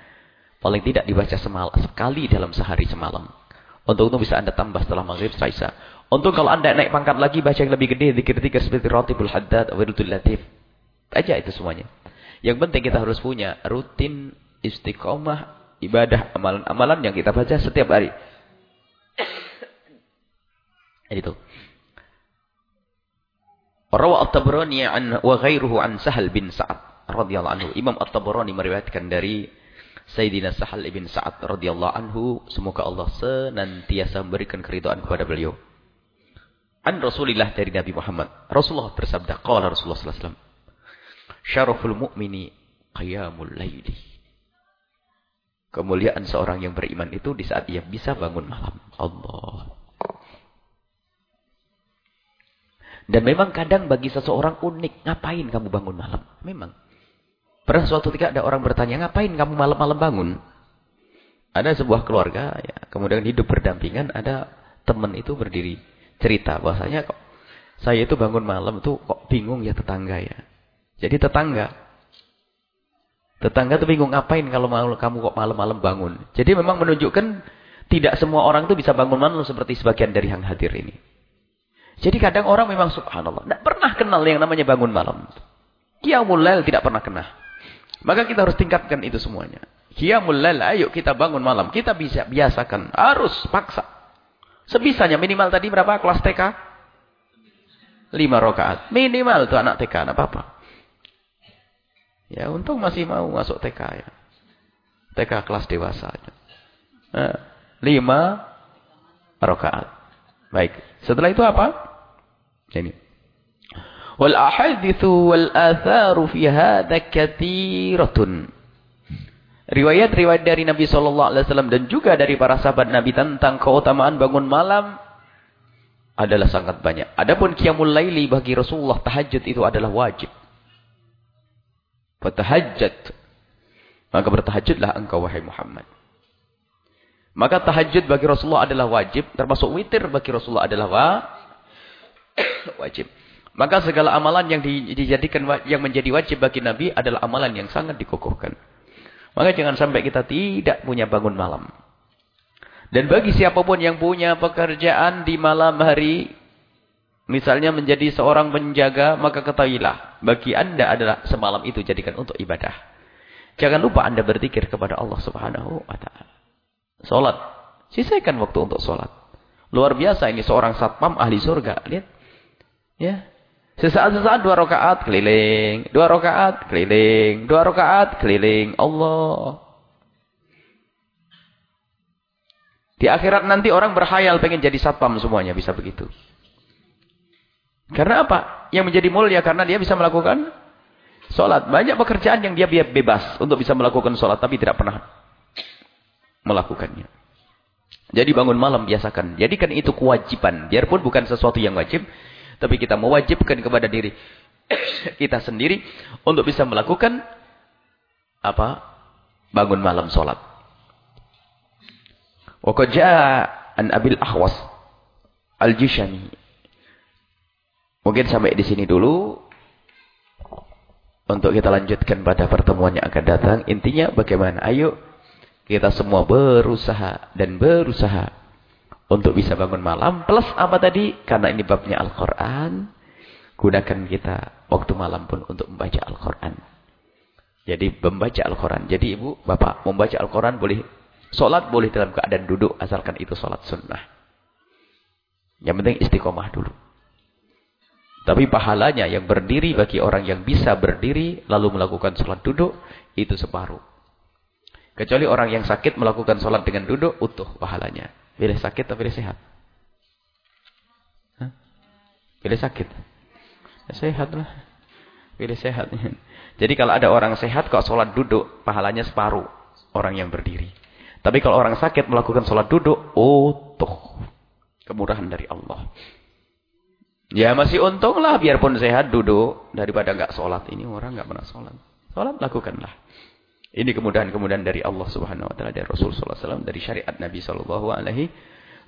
Paling tidak dibaca semal, sekali dalam sehari semalam. Untuk itu bisa anda tambah setelah maghrib Isya. Untuk kalau anda naik pangkat lagi baca yang lebih gede. Zikir-zikir seperti Ratibul Haddad, Wiridul Latif. Aja itu semuanya. Yang penting kita harus punya rutin istiqomah ibadah amalan-amalan yang kita baca setiap hari. itu. Rawa At-Tabrani an wa ghairuhu an Sahal bin Sa'ad radhiyallahu anhu. Imam At-Tabrani meriwayatkan dari Sayyidina Sahal ibn Sa'ad radhiyallahu anhu, semoga Allah senantiasa memberikan keridhaan kepada beliau. An Rasulillah dari Nabi Muhammad. Rasulullah bersabda, qala Rasulullah sallallahu alaihi wasallam, "Syaraful mu'mini qiyamul laili." Kemuliaan seorang yang beriman itu di saat ia bisa bangun malam. Allah. Dan memang kadang bagi seseorang unik, ngapain kamu bangun malam? Memang. Pernah suatu ketika ada orang bertanya, ngapain kamu malam-malam bangun? Ada sebuah keluarga, ya, kemudian hidup berdampingan, ada teman itu berdiri cerita bahasanya kok saya itu bangun malam itu kok bingung ya tetangga ya. Jadi tetangga, tetangga tuh bingung ngapain kalau kamu kok malam-malam bangun. Jadi memang menunjukkan tidak semua orang itu bisa bangun malam seperti sebagian dari yang hadir ini. Jadi kadang orang memang subhanallah, tidak pernah kenal yang namanya bangun malam. Qiyamul lail tidak pernah kenal. Maka kita harus tingkatkan itu semuanya. Qiyamul lail, ayo kita bangun malam. Kita bisa biasakan. Harus paksa. Sebisanya minimal tadi berapa kelas TK? Lima rakaat. Minimal tuh anak TK, enggak apa-apa. Ya, untung masih mau masuk TK ya. TK kelas dewasa. Nah, lima rakaat. Baik. Setelah itu apa? Ini. Wal ahadithu wal atharu fi hadha kathiratun. Riwayat-riwayat dari Nabi sallallahu alaihi wasallam dan juga dari para sahabat Nabi tentang keutamaan bangun malam adalah sangat banyak. Adapun qiyamul laili bagi Rasulullah tahajud itu adalah wajib. Fatahajjat. Maka bertahajudlah engkau wahai Muhammad. Maka tahajud bagi Rasulullah adalah wajib. Termasuk witir bagi Rasulullah adalah wa wajib. Maka segala amalan yang dijadikan yang menjadi wajib bagi Nabi adalah amalan yang sangat dikukuhkan. Maka jangan sampai kita tidak punya bangun malam. Dan bagi siapa pun yang punya pekerjaan di malam hari, misalnya menjadi seorang penjaga, maka ketahuilah, bagi anda adalah semalam itu jadikan untuk ibadah. Jangan lupa anda berzikir kepada Allah subhanahu wa ta'ala. Sholat. Sisaikan waktu untuk sholat. Luar biasa ini seorang satpam ahli surga. Lihat. Ya. Sesaat-sesaat dua rakaat keliling. Dua rakaat keliling. Dua rakaat keliling. Allah. Di akhirat nanti orang berhayal pengen jadi satpam semuanya. Bisa begitu. Karena apa? Yang menjadi mulia karena dia bisa melakukan sholat. Banyak pekerjaan yang dia bebas untuk bisa melakukan sholat. Tapi tidak pernah melakukannya. Jadi bangun malam biasakan. Jadikan itu kewajiban. Biarpun bukan sesuatu yang wajib. Tapi kita mewajibkan kepada diri kita sendiri untuk bisa melakukan apa? Bangun malam sholat. Wa qad an Abil Ahwas Al-Jishani. Mungkin sampai di sini dulu untuk kita lanjutkan pada pertemuan yang akan datang. Intinya bagaimana? Ayo kita semua berusaha dan berusaha untuk bisa bangun malam. Plus apa tadi? Karena ini babnya Al-Quran. Gunakan kita waktu malam pun untuk membaca Al-Quran. Jadi membaca Al-Quran. Jadi ibu, bapak, membaca Al-Quran boleh Sholat boleh dalam keadaan duduk asalkan itu sholat sunnah. Yang penting istiqomah dulu. Tapi pahalanya yang berdiri bagi orang yang bisa berdiri lalu melakukan sholat duduk itu separuh. Kecuali orang yang sakit melakukan sholat dengan duduk utuh pahalanya. Pilih sakit atau pilih sehat? Hah? Pilih sakit. Ya, sehat. Pilih sehat. Jadi kalau ada orang sehat kok sholat duduk pahalanya separuh orang yang berdiri. Tapi kalau orang sakit melakukan sholat duduk, utuh. Kemurahan dari Allah. Ya masih untung lah biarpun sehat duduk. Daripada nggak sholat. Ini orang nggak pernah sholat. Sholat lakukanlah. Ini kemudahan-kemudahan dari Allah subhanahu wa ta'ala. Dari Rasul sallallahu alaihi wasallam. Dari syariat Nabi sallallahu alaihi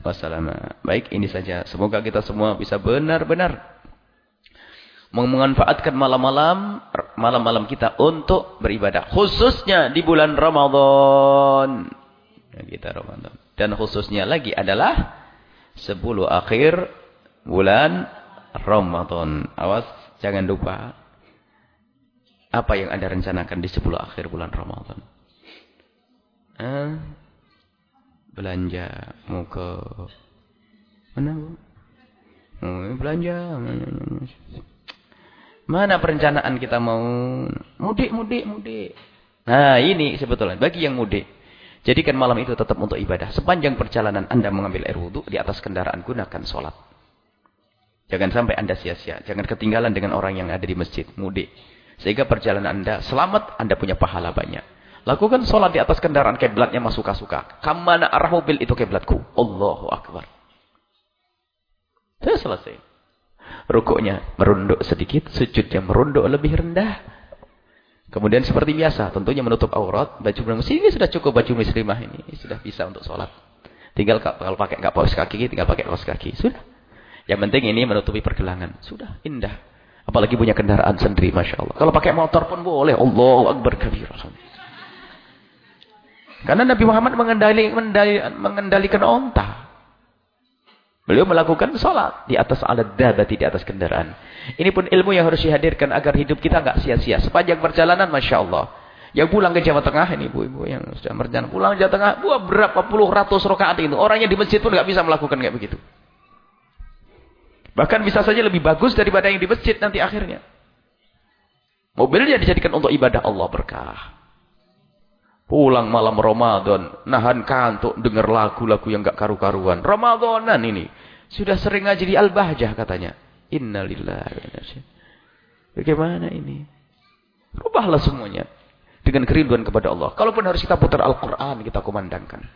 wasallam. Baik ini saja. Semoga kita semua bisa benar-benar memanfaatkan malam-malam malam-malam kita untuk beribadah khususnya di bulan Ramadan kita Ramadan. Dan khususnya lagi adalah 10 akhir bulan Ramadan. Awas jangan lupa apa yang Anda rencanakan di 10 akhir bulan Ramadan. Eh, belanja mau ke mana Bu? Oh, belanja. Mana perencanaan kita mau mudik, mudik, mudik. Nah, ini sebetulnya bagi yang mudik. Jadikan malam itu tetap untuk ibadah. Sepanjang perjalanan Anda mengambil air wudhu di atas kendaraan, gunakan sholat. Jangan sampai Anda sia-sia. Jangan ketinggalan dengan orang yang ada di masjid, mudik. Sehingga perjalanan Anda selamat, Anda punya pahala banyak. Lakukan sholat di atas kendaraan keblatnya mas suka-suka. Kamana arah mobil itu keblatku. Allahu Akbar. Sudah selesai. Rukuknya merunduk sedikit, sujudnya merunduk lebih rendah. Kemudian seperti biasa, tentunya menutup aurat, baju muslim ini sudah cukup baju muslimah ini, sudah bisa untuk sholat. Tinggal kalau pakai nggak paus kaki, tinggal pakai kaos kaki, sudah. Yang penting ini menutupi pergelangan, sudah indah. Apalagi punya kendaraan sendiri, masya Allah. Kalau pakai motor pun boleh, Allah akbar kabir. Karena Nabi Muhammad mengendali, mengendali, mengendalikan onta. Beliau melakukan sholat di atas alat dabati di atas kendaraan. Ini pun ilmu yang harus dihadirkan agar hidup kita nggak sia-sia. Sepanjang perjalanan, Masya Allah. Yang pulang ke Jawa Tengah ini ibu-ibu yang sudah berjalan pulang ke Jawa Tengah, buah berapa puluh ratus rakaat itu. Orangnya di masjid pun nggak bisa melakukan kayak begitu. Bahkan bisa saja lebih bagus daripada yang di masjid nanti akhirnya. Mobilnya dijadikan untuk ibadah Allah berkah. Pulang malam Ramadan, nahan kantuk, dengar lagu-lagu yang gak karu-karuan. Ramadanan ini. Sudah sering ngaji di Al-Bahjah katanya. Innalillahi Bagaimana ini? Rubahlah semuanya. Dengan kerinduan kepada Allah. Kalaupun harus kita putar Al-Quran, kita kumandangkan.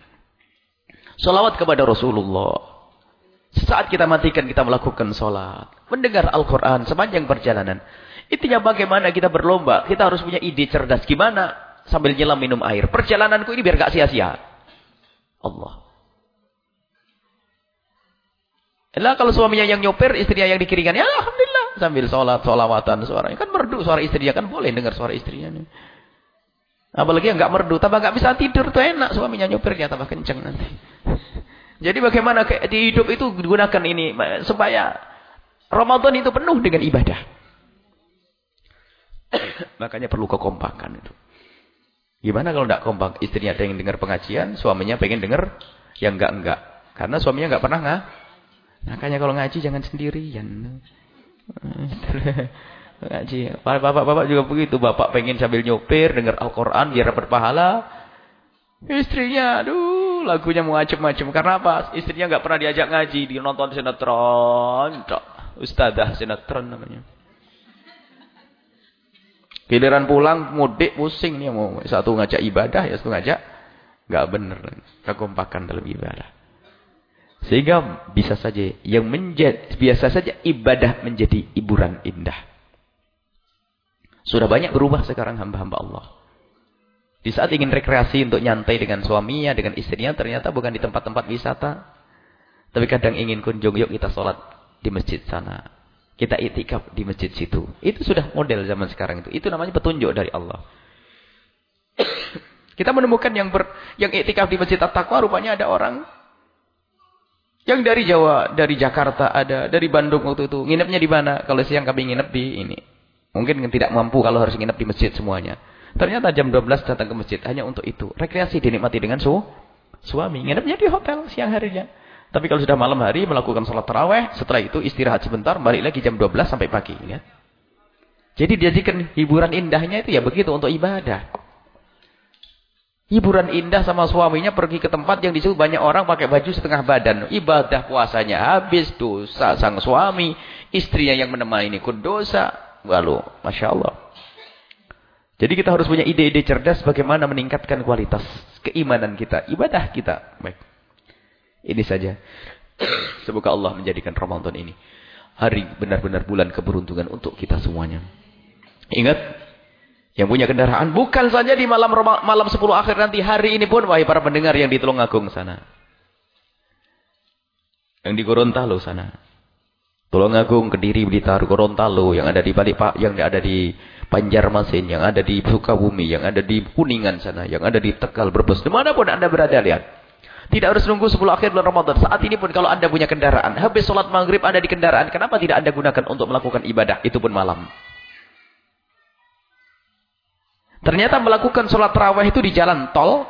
Salawat kepada Rasulullah. Saat kita matikan, kita melakukan sholat. Mendengar Al-Quran sepanjang perjalanan. Intinya bagaimana kita berlomba. Kita harus punya ide cerdas. Gimana sambil nyelam minum air. Perjalananku ini biar gak sia-sia. Allah. Lah kalau suaminya yang nyopir, istrinya yang dikiringan. Ya Alhamdulillah. Sambil sholat, sholawatan suaranya. Kan merdu suara istrinya. Kan boleh dengar suara istrinya. Nih. Apalagi yang gak merdu. Tambah gak bisa tidur tuh enak. Suaminya nyopirnya tambah kenceng nanti. Jadi bagaimana di hidup itu gunakan ini supaya Ramadan itu penuh dengan ibadah. Makanya perlu kekompakan itu. Gimana kalau tidak kompak? Istrinya ada yang dengar pengajian, suaminya pengen dengar yang enggak-enggak. Karena suaminya enggak pernah nggak. Makanya kalau ngaji jangan sendirian. ngaji. Bapak-bapak juga begitu. Bapak pengen sambil nyopir, dengar Al-Quran, biar dapat pahala. Istrinya, aduh lagunya macam-macam. Karena apa? Istrinya nggak pernah diajak ngaji, dia nonton sinetron. Ustazah sinetron namanya. Giliran pulang mudik pusing nih mau satu ngajak ibadah ya satu ngajak nggak bener kekompakan dalam ibadah. Sehingga bisa saja yang menjadi biasa saja ibadah menjadi hiburan indah. Sudah banyak berubah sekarang hamba-hamba Allah. Di saat ingin rekreasi untuk nyantai dengan suaminya, dengan istrinya, ternyata bukan di tempat-tempat wisata. Tapi kadang ingin kunjung, yuk kita sholat di masjid sana. Kita itikaf di masjid situ. Itu sudah model zaman sekarang itu. Itu namanya petunjuk dari Allah. kita menemukan yang ber, yang itikaf di masjid at-taqwa, rupanya ada orang yang dari Jawa, dari Jakarta ada, dari Bandung waktu itu. Nginepnya di mana? Kalau siang kami nginep di ini. Mungkin tidak mampu kalau harus nginep di masjid semuanya. Ternyata jam 12 datang ke masjid hanya untuk itu. Rekreasi dinikmati dengan su suami. Nginepnya di hotel siang harinya. Tapi kalau sudah malam hari melakukan sholat taraweh, setelah itu istirahat sebentar, balik lagi jam 12 sampai pagi. Ya. Jadi dijadikan hiburan indahnya itu ya begitu untuk ibadah. Hiburan indah sama suaminya pergi ke tempat yang disebut banyak orang pakai baju setengah badan. Ibadah puasanya habis, dosa sang suami, istrinya yang menemani ikut dosa. Lalu, Masya Allah. Jadi kita harus punya ide-ide cerdas bagaimana meningkatkan kualitas keimanan kita, ibadah kita. Baik. Ini saja. Semoga Allah menjadikan Ramadan ini hari benar-benar bulan keberuntungan untuk kita semuanya. Ingat, yang punya kendaraan bukan saja di malam malam 10 akhir nanti hari ini pun wahai para pendengar yang di Tulungagung sana. Yang di Gorontalo sana. Tulungagung, Kediri, Blitar, Gorontalo yang ada di balik Pak, yang ada di Banjarmasin, yang ada di Sukabumi, yang ada di Kuningan sana, yang ada di Tegal, Brebes, di mana pun Anda berada, lihat. Tidak harus nunggu 10 akhir bulan Ramadan. Saat ini pun kalau Anda punya kendaraan, habis sholat maghrib Anda di kendaraan, kenapa tidak Anda gunakan untuk melakukan ibadah? Itu pun malam. Ternyata melakukan sholat terawih itu di jalan tol.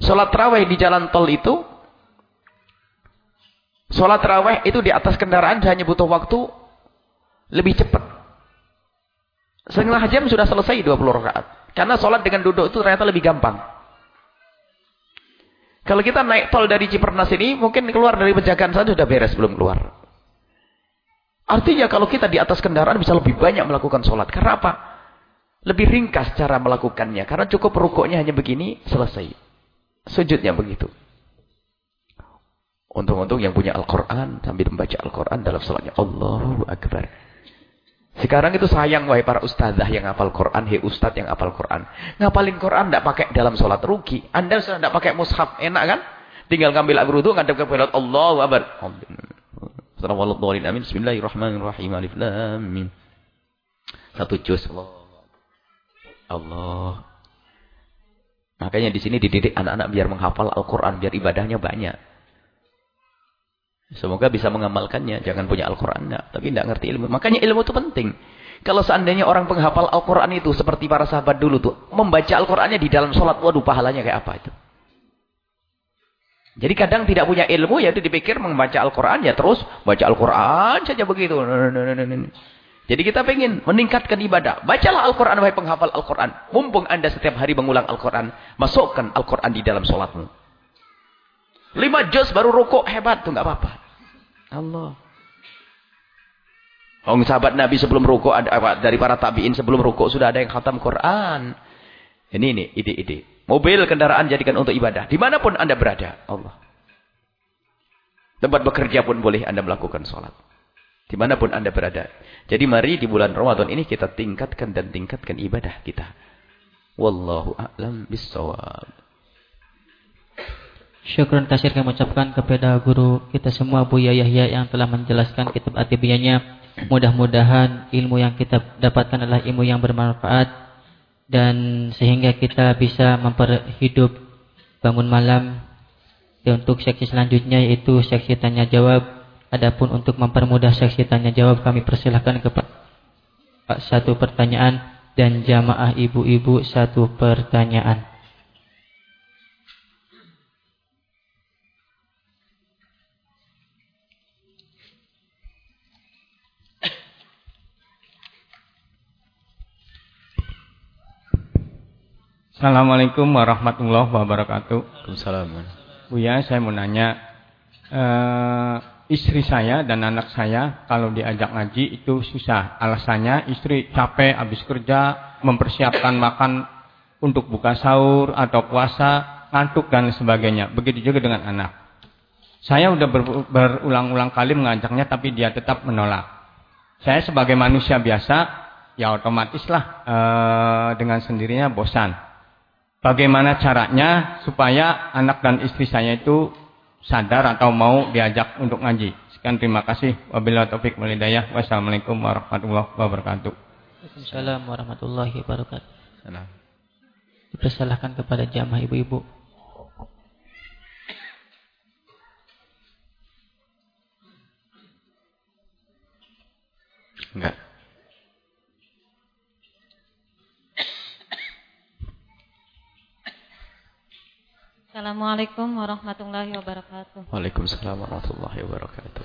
Sholat terawih di jalan tol itu, sholat terawih itu di atas kendaraan hanya butuh waktu lebih cepat. Setengah jam sudah selesai 20 rakaat. Karena sholat dengan duduk itu ternyata lebih gampang. Kalau kita naik tol dari Cipernas ini, mungkin keluar dari penjagaan saja sudah beres, belum keluar. Artinya kalau kita di atas kendaraan bisa lebih banyak melakukan sholat. Karena apa? Lebih ringkas cara melakukannya. Karena cukup rukuknya hanya begini, selesai. Sujudnya begitu. Untung-untung yang punya Al-Quran sambil membaca Al-Quran dalam sholatnya. Allahu Akbar. Sekarang itu sayang wahai para ustazah yang hafal Quran, hei ustaz yang hafal Quran. Ngapalin Quran tidak pakai dalam sholat rugi. Anda sudah tidak pakai mushaf, enak kan? Tinggal ngambil wudu, ngadep ke pilot Allahu Akbar. Amin. Bismillahirrahmanirrahim. Alif lam mim. Satu juz. Allah. Allah. Makanya di sini dididik anak-anak biar menghafal Al-Quran, biar ibadahnya banyak. Semoga bisa mengamalkannya. Jangan punya Al-Quran. Tapi tidak ngerti ilmu. Makanya ilmu itu penting. Kalau seandainya orang penghafal Al-Quran itu seperti para sahabat dulu tuh. Membaca Al-Qurannya di dalam sholat. Waduh pahalanya kayak apa itu. Jadi kadang tidak punya ilmu ya itu dipikir membaca Al-Quran ya terus baca Al-Quran saja begitu. Jadi kita pengen meningkatkan ibadah. Bacalah Al-Quran wahai penghafal Al-Quran. Mumpung anda setiap hari mengulang Al-Quran. Masukkan Al-Quran di dalam sholatmu. Lima juz baru rukuk hebat tuh nggak apa-apa. Allah. Oh, sahabat Nabi sebelum rukuk ada dari para tabiin sebelum rukuk sudah ada yang khatam Quran. Ini ini ide-ide. Mobil kendaraan jadikan untuk ibadah di mana pun anda berada. Allah. Tempat bekerja pun boleh Anda melakukan sholat. Di mana pun Anda berada. Jadi mari di bulan Ramadan ini kita tingkatkan dan tingkatkan ibadah kita. Wallahu a'lam bissawab. Syukran kasir kami ucapkan kepada guru kita semua Buya Yahya yang telah menjelaskan kitab atibiyahnya. Mudah-mudahan ilmu yang kita dapatkan adalah ilmu yang bermanfaat dan sehingga kita bisa memperhidup bangun malam dan untuk seksi selanjutnya yaitu seksi tanya jawab. Adapun untuk mempermudah seksi tanya jawab kami persilahkan kepada satu pertanyaan dan jamaah ibu-ibu satu pertanyaan. Assalamualaikum warahmatullahi wabarakatuh. Waalaikumsalam. Buya, saya mau nanya, uh, istri saya dan anak saya kalau diajak ngaji itu susah. Alasannya istri capek habis kerja, mempersiapkan makan untuk buka sahur atau puasa, ngantuk dan sebagainya. Begitu juga dengan anak. Saya sudah ber, berulang-ulang kali mengajaknya tapi dia tetap menolak. Saya sebagai manusia biasa, ya otomatislah uh, dengan sendirinya bosan. Bagaimana caranya supaya anak dan istri saya itu sadar atau mau diajak untuk ngaji. Sekian terima kasih. Wabillahi taufik walhidayah. Wassalamualaikum warahmatullahi wabarakatuh. Waalaikumsalam warahmatullahi wabarakatuh. Salam. Dipersilahkan kepada jamaah ibu-ibu. Assalamualaikum warahmatullahi wabarakatuh. Waalaikumsalam warahmatullahi wabarakatuh.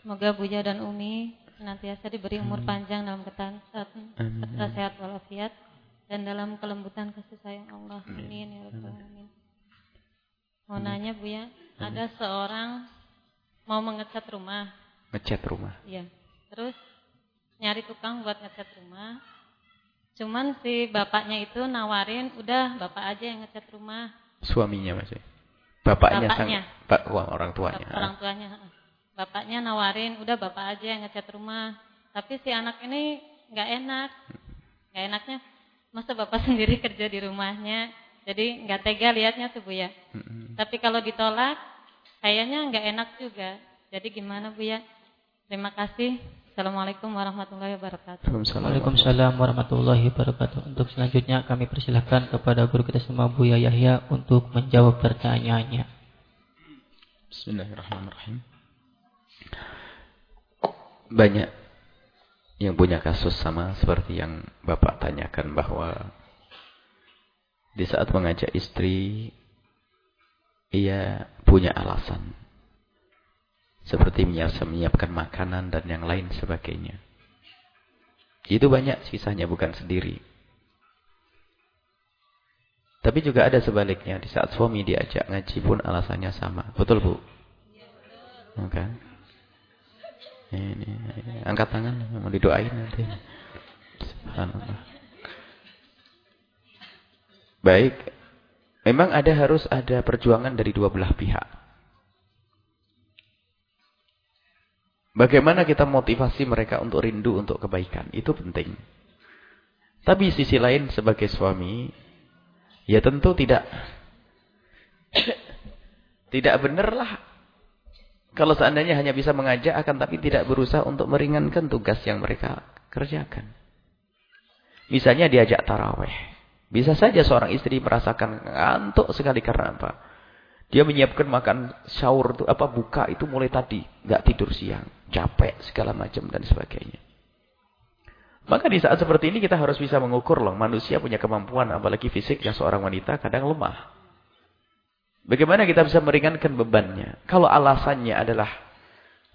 Semoga Buja dan Umi senantiasa diberi umur panjang dalam ketaatan, sehat walafiat dan dalam kelembutan kasih sayang Allah. Amin ya rabbal alamin. Mau nanya Bu ya, ada seorang mau mengecat rumah. Ngecat rumah. Iya. Terus nyari tukang buat ngecat rumah. Cuman si bapaknya itu nawarin, udah bapak aja yang ngecat rumah Suaminya masih. Bapaknya, Bapaknya. sang pak, orang tuanya. Orang tuanya. Bapaknya nawarin, udah bapak aja yang ngecat rumah. Tapi si anak ini nggak enak. Nggak enaknya, masa bapak sendiri kerja di rumahnya. Jadi nggak tega liatnya tuh Bu ya. Hmm. Tapi kalau ditolak, kayaknya nggak enak juga. Jadi gimana Bu ya? Terima kasih. Assalamualaikum warahmatullahi wabarakatuh. Waalaikumsalam warahmatullahi wabarakatuh. Untuk selanjutnya kami persilahkan kepada guru kita semua Buya Yahya untuk menjawab pertanyaannya. Bismillahirrahmanirrahim. Banyak yang punya kasus sama seperti yang Bapak tanyakan bahwa di saat mengajak istri ia punya alasan seperti menyiapkan makanan dan yang lain sebagainya. Itu banyak sisanya bukan sendiri. Tapi juga ada sebaliknya. Di saat suami diajak ngaji pun alasannya sama. Betul Bu? Oke. Ini, ini, angkat tangan. Mau didoain nanti. Baik. Memang ada harus ada perjuangan dari dua belah pihak. Bagaimana kita motivasi mereka untuk rindu untuk kebaikan. Itu penting. Tapi sisi lain sebagai suami. Ya tentu tidak. tidak benarlah. Kalau seandainya hanya bisa mengajak akan tapi tidak berusaha untuk meringankan tugas yang mereka kerjakan. Misalnya diajak taraweh. Bisa saja seorang istri merasakan ngantuk sekali karena apa? Dia menyiapkan makan sahur itu apa buka itu mulai tadi, nggak tidur siang, capek segala macam dan sebagainya. Maka di saat seperti ini kita harus bisa mengukur loh, manusia punya kemampuan apalagi fisik yang seorang wanita kadang lemah. Bagaimana kita bisa meringankan bebannya? Kalau alasannya adalah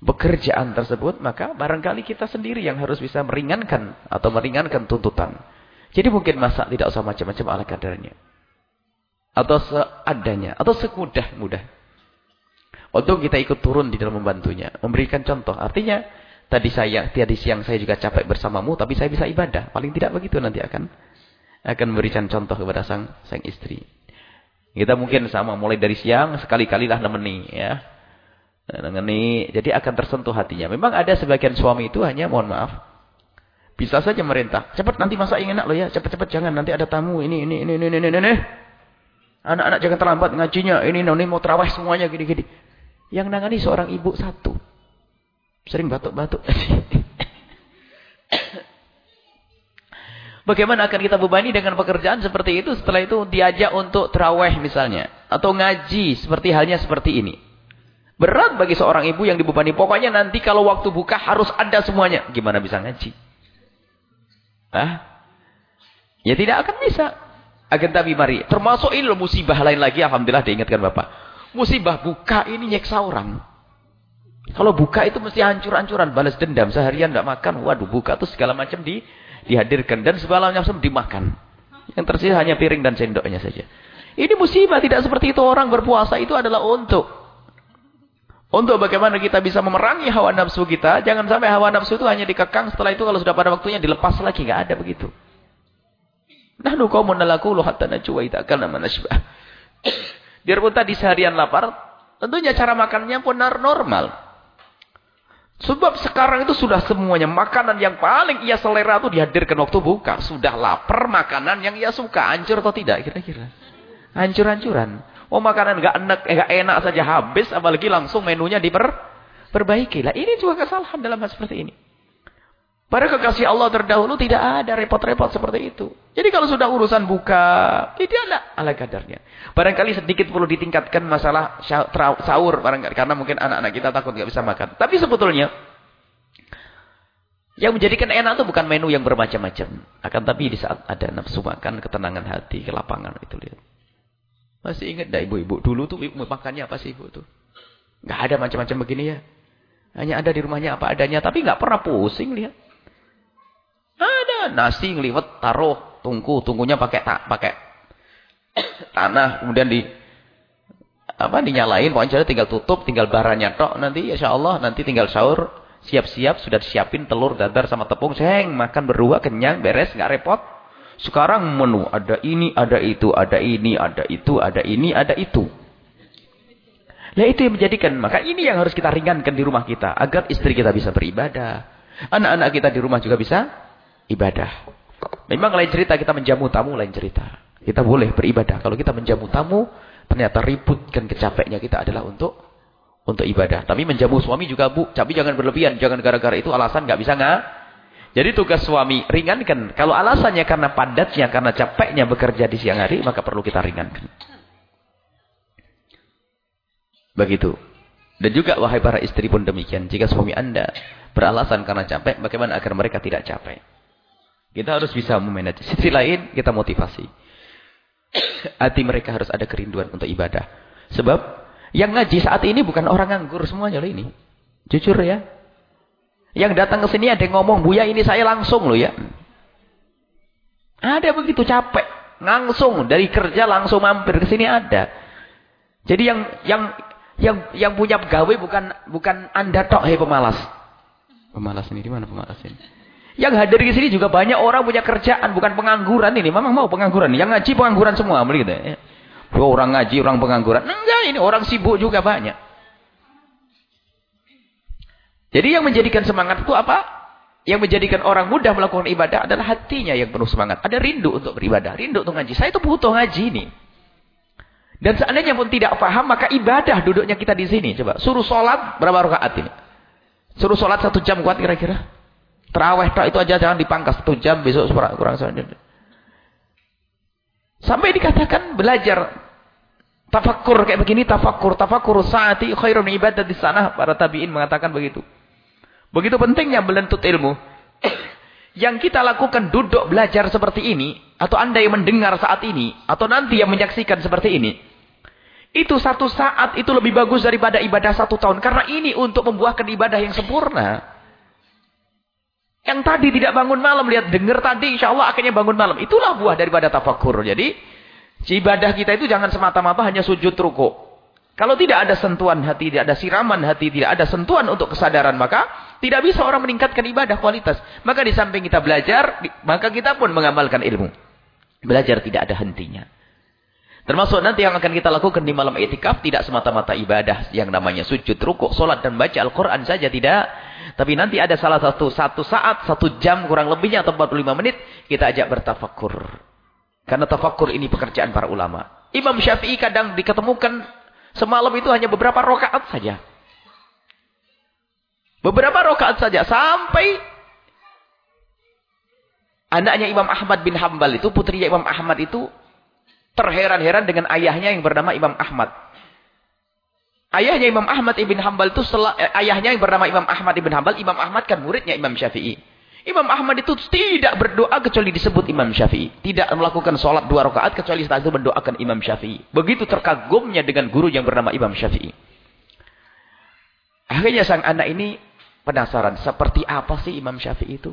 pekerjaan tersebut, maka barangkali kita sendiri yang harus bisa meringankan atau meringankan tuntutan. Jadi mungkin masa tidak usah macam-macam ala kadarnya atau seadanya atau semudah-mudah. Untuk kita ikut turun di dalam membantunya, memberikan contoh. Artinya tadi saya tadi siang saya juga capek bersamamu tapi saya bisa ibadah. Paling tidak begitu nanti akan akan memberikan contoh kepada sang sang istri. Kita mungkin sama mulai dari siang sekali-kalilah nemeni ya. Ini jadi akan tersentuh hatinya. Memang ada sebagian suami itu hanya mohon maaf. Bisa saja merintah. Cepat nanti masa ingin enak loh ya. Cepat-cepat jangan nanti ada tamu ini ini ini ini ini ini. Anak-anak jangan terlambat ngajinya. Ini ini mau terawih semuanya gini-gini. Yang nangani seorang ibu satu. Sering batuk-batuk. Bagaimana akan kita bebani dengan pekerjaan seperti itu setelah itu diajak untuk terawih misalnya. Atau ngaji seperti halnya seperti ini. Berat bagi seorang ibu yang dibebani. Pokoknya nanti kalau waktu buka harus ada semuanya. Gimana bisa ngaji? Hah? Ya tidak akan bisa. Akan tapi mari. Termasuk ini loh musibah lain lagi. Alhamdulillah diingatkan Bapak. Musibah buka ini nyeksa orang. Kalau buka itu mesti hancur-hancuran. Balas dendam. Seharian tidak makan. Waduh buka itu segala macam di, dihadirkan. Dan segala macam dimakan. Yang tersisa hanya piring dan sendoknya saja. Ini musibah. Tidak seperti itu orang berpuasa itu adalah untuk untuk bagaimana kita bisa memerangi hawa nafsu kita, jangan sampai hawa nafsu itu hanya dikekang, setelah itu kalau sudah pada waktunya dilepas lagi, nggak ada begitu. Nahnu qaumun nalaqulu hatta najwa idza kana manashbah. Biarpun tadi seharian lapar, tentunya cara makannya pun normal. Sebab sekarang itu sudah semuanya makanan yang paling ia selera itu dihadirkan waktu buka. Sudah lapar makanan yang ia suka. Hancur atau tidak kira-kira? Hancur-hancuran. Oh makanan nggak enak, nggak enak saja habis, apalagi langsung menunya diperbaiki. Lah ini juga kesalahan dalam hal seperti ini. Pada kekasih Allah terdahulu tidak ada repot-repot seperti itu. Jadi kalau sudah urusan buka, tidak ada ala kadarnya. Barangkali sedikit perlu ditingkatkan masalah sahur barangkali karena mungkin anak-anak kita takut nggak bisa makan. Tapi sebetulnya yang menjadikan enak itu bukan menu yang bermacam-macam. Akan tapi di saat ada nafsu makan, ketenangan hati, kelapangan itu lihat. Masih ingat dah ibu-ibu dulu tuh ibu makannya apa sih ibu tuh? Gak ada macam-macam begini ya. Hanya ada di rumahnya apa adanya, tapi nggak pernah pusing lihat. Ada nasi ngeliwet taruh tungku, tungkunya pakai tak pakai tanah, kemudian di apa dinyalain, pokoknya tinggal tutup, tinggal baranya tok nanti insya Allah nanti tinggal sahur, siap-siap sudah siapin telur dadar sama tepung, seng makan berdua kenyang, beres nggak repot. Sekarang menu ada ini, ada itu, ada ini, ada itu, ada ini, ada itu. Nah itu yang menjadikan, maka ini yang harus kita ringankan di rumah kita. Agar istri kita bisa beribadah. Anak-anak kita di rumah juga bisa ibadah. Memang lain cerita kita menjamu tamu, lain cerita. Kita boleh beribadah. Kalau kita menjamu tamu, ternyata ribut dan kecapeknya kita adalah untuk untuk ibadah. Tapi menjamu suami juga bu, tapi jangan berlebihan. Jangan gara-gara itu alasan nggak bisa nggak jadi tugas suami ringankan. Kalau alasannya karena padatnya, karena capeknya bekerja di siang hari, maka perlu kita ringankan. Begitu. Dan juga wahai para istri pun demikian. Jika suami anda beralasan karena capek, bagaimana agar mereka tidak capek? Kita harus bisa memanage. Sisi lain, kita motivasi. Hati mereka harus ada kerinduan untuk ibadah. Sebab, yang ngaji saat ini bukan orang nganggur semuanya loh ini. Jujur ya. Yang datang ke sini ada yang ngomong, Buya ini saya langsung loh ya. Ada begitu capek. Langsung dari kerja langsung mampir ke sini ada. Jadi yang yang yang yang punya pegawai bukan bukan Anda tok hei pemalas. Pemalas ini di mana pemalas ini? Yang hadir di sini juga banyak orang punya kerjaan, bukan pengangguran ini. Memang mau pengangguran. Yang ngaji pengangguran semua, begitu ya. Orang ngaji, orang pengangguran. Enggak, ini orang sibuk juga banyak. Jadi yang menjadikan semangat itu apa? Yang menjadikan orang mudah melakukan ibadah adalah hatinya yang penuh semangat. Ada rindu untuk beribadah, rindu untuk ngaji. Saya itu butuh ngaji ini. Dan seandainya pun tidak paham, maka ibadah duduknya kita di sini. Coba, suruh sholat berapa rakaat ini? Suruh sholat satu jam kuat kira-kira? Terawih tak itu aja jangan dipangkas satu jam besok kurang saja. Sampai dikatakan belajar tafakur kayak begini tafakur tafakur saati khairun ibadah di sana para tabiin mengatakan begitu. Begitu pentingnya melentut ilmu. Yang kita lakukan duduk belajar seperti ini. Atau anda yang mendengar saat ini. Atau nanti yang menyaksikan seperti ini. Itu satu saat itu lebih bagus daripada ibadah satu tahun. Karena ini untuk membuahkan ibadah yang sempurna. Yang tadi tidak bangun malam. Lihat dengar tadi insya Allah akhirnya bangun malam. Itulah buah daripada tafakur. Jadi ibadah kita itu jangan semata-mata hanya sujud ruku. Kalau tidak ada sentuhan hati, tidak ada siraman hati, tidak ada sentuhan untuk kesadaran, maka tidak bisa orang meningkatkan ibadah kualitas. Maka di samping kita belajar, maka kita pun mengamalkan ilmu. Belajar tidak ada hentinya. Termasuk nanti yang akan kita lakukan di malam itikaf tidak semata-mata ibadah yang namanya sujud, rukuk, solat dan baca Al-Quran saja tidak. Tapi nanti ada salah satu satu saat, satu jam kurang lebihnya atau 45 menit kita ajak bertafakur. Karena tafakur ini pekerjaan para ulama. Imam Syafi'i kadang diketemukan semalam itu hanya beberapa rokaat saja. Beberapa rokaat saja sampai anaknya Imam Ahmad bin Hambal itu putrinya Imam Ahmad itu terheran-heran dengan ayahnya yang bernama Imam Ahmad. Ayahnya Imam Ahmad ibn Hambal itu eh, ayahnya yang bernama Imam Ahmad ibn Hambal, Imam Ahmad kan muridnya Imam Syafi'i. Imam Ahmad itu tidak berdoa kecuali disebut Imam Syafi'i. Tidak melakukan sholat dua rakaat kecuali setelah itu mendoakan Imam Syafi'i. Begitu terkagumnya dengan guru yang bernama Imam Syafi'i. Akhirnya sang anak ini Penasaran, seperti apa sih Imam Syafi'i itu?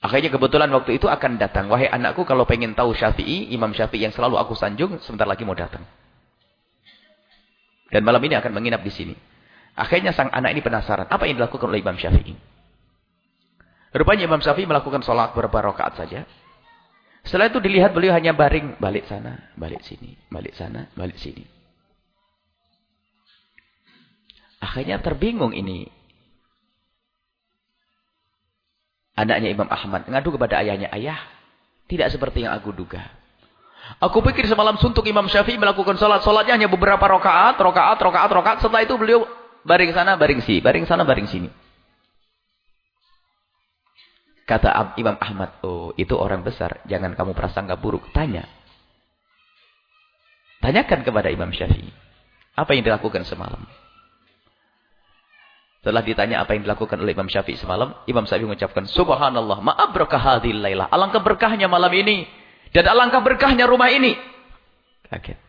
Akhirnya kebetulan waktu itu akan datang. Wahai anakku, kalau pengen tahu Syafi'i, Imam Syafi'i yang selalu aku sanjung, sebentar lagi mau datang. Dan malam ini akan menginap di sini. Akhirnya sang anak ini penasaran, apa yang dilakukan oleh Imam Syafi'i? Rupanya Imam Syafi'i melakukan sholat beberapa rakaat saja. Setelah itu dilihat beliau hanya baring, balik sana, balik sini, balik sana, balik sini. Akhirnya terbingung ini. Anaknya Imam Ahmad ngadu kepada ayahnya, ayah, tidak seperti yang aku duga. Aku pikir semalam suntuk Imam Syafi'i melakukan sholat. Sholatnya hanya beberapa rokaat, rokaat, rokaat, rokaat. Setelah itu beliau baring sana, baring sini. Baring sana, baring sini. Kata Imam Ahmad, oh itu orang besar. Jangan kamu prasangka buruk. Tanya. Tanyakan kepada Imam Syafi'i. Apa yang dilakukan semalam? Setelah ditanya apa yang dilakukan oleh Imam Syafi'i semalam, Imam Syafi'i mengucapkan, Subhanallah, ma'abrakah hadhil. Alangkah berkahnya malam ini. Dan alangkah berkahnya rumah ini. Kaget.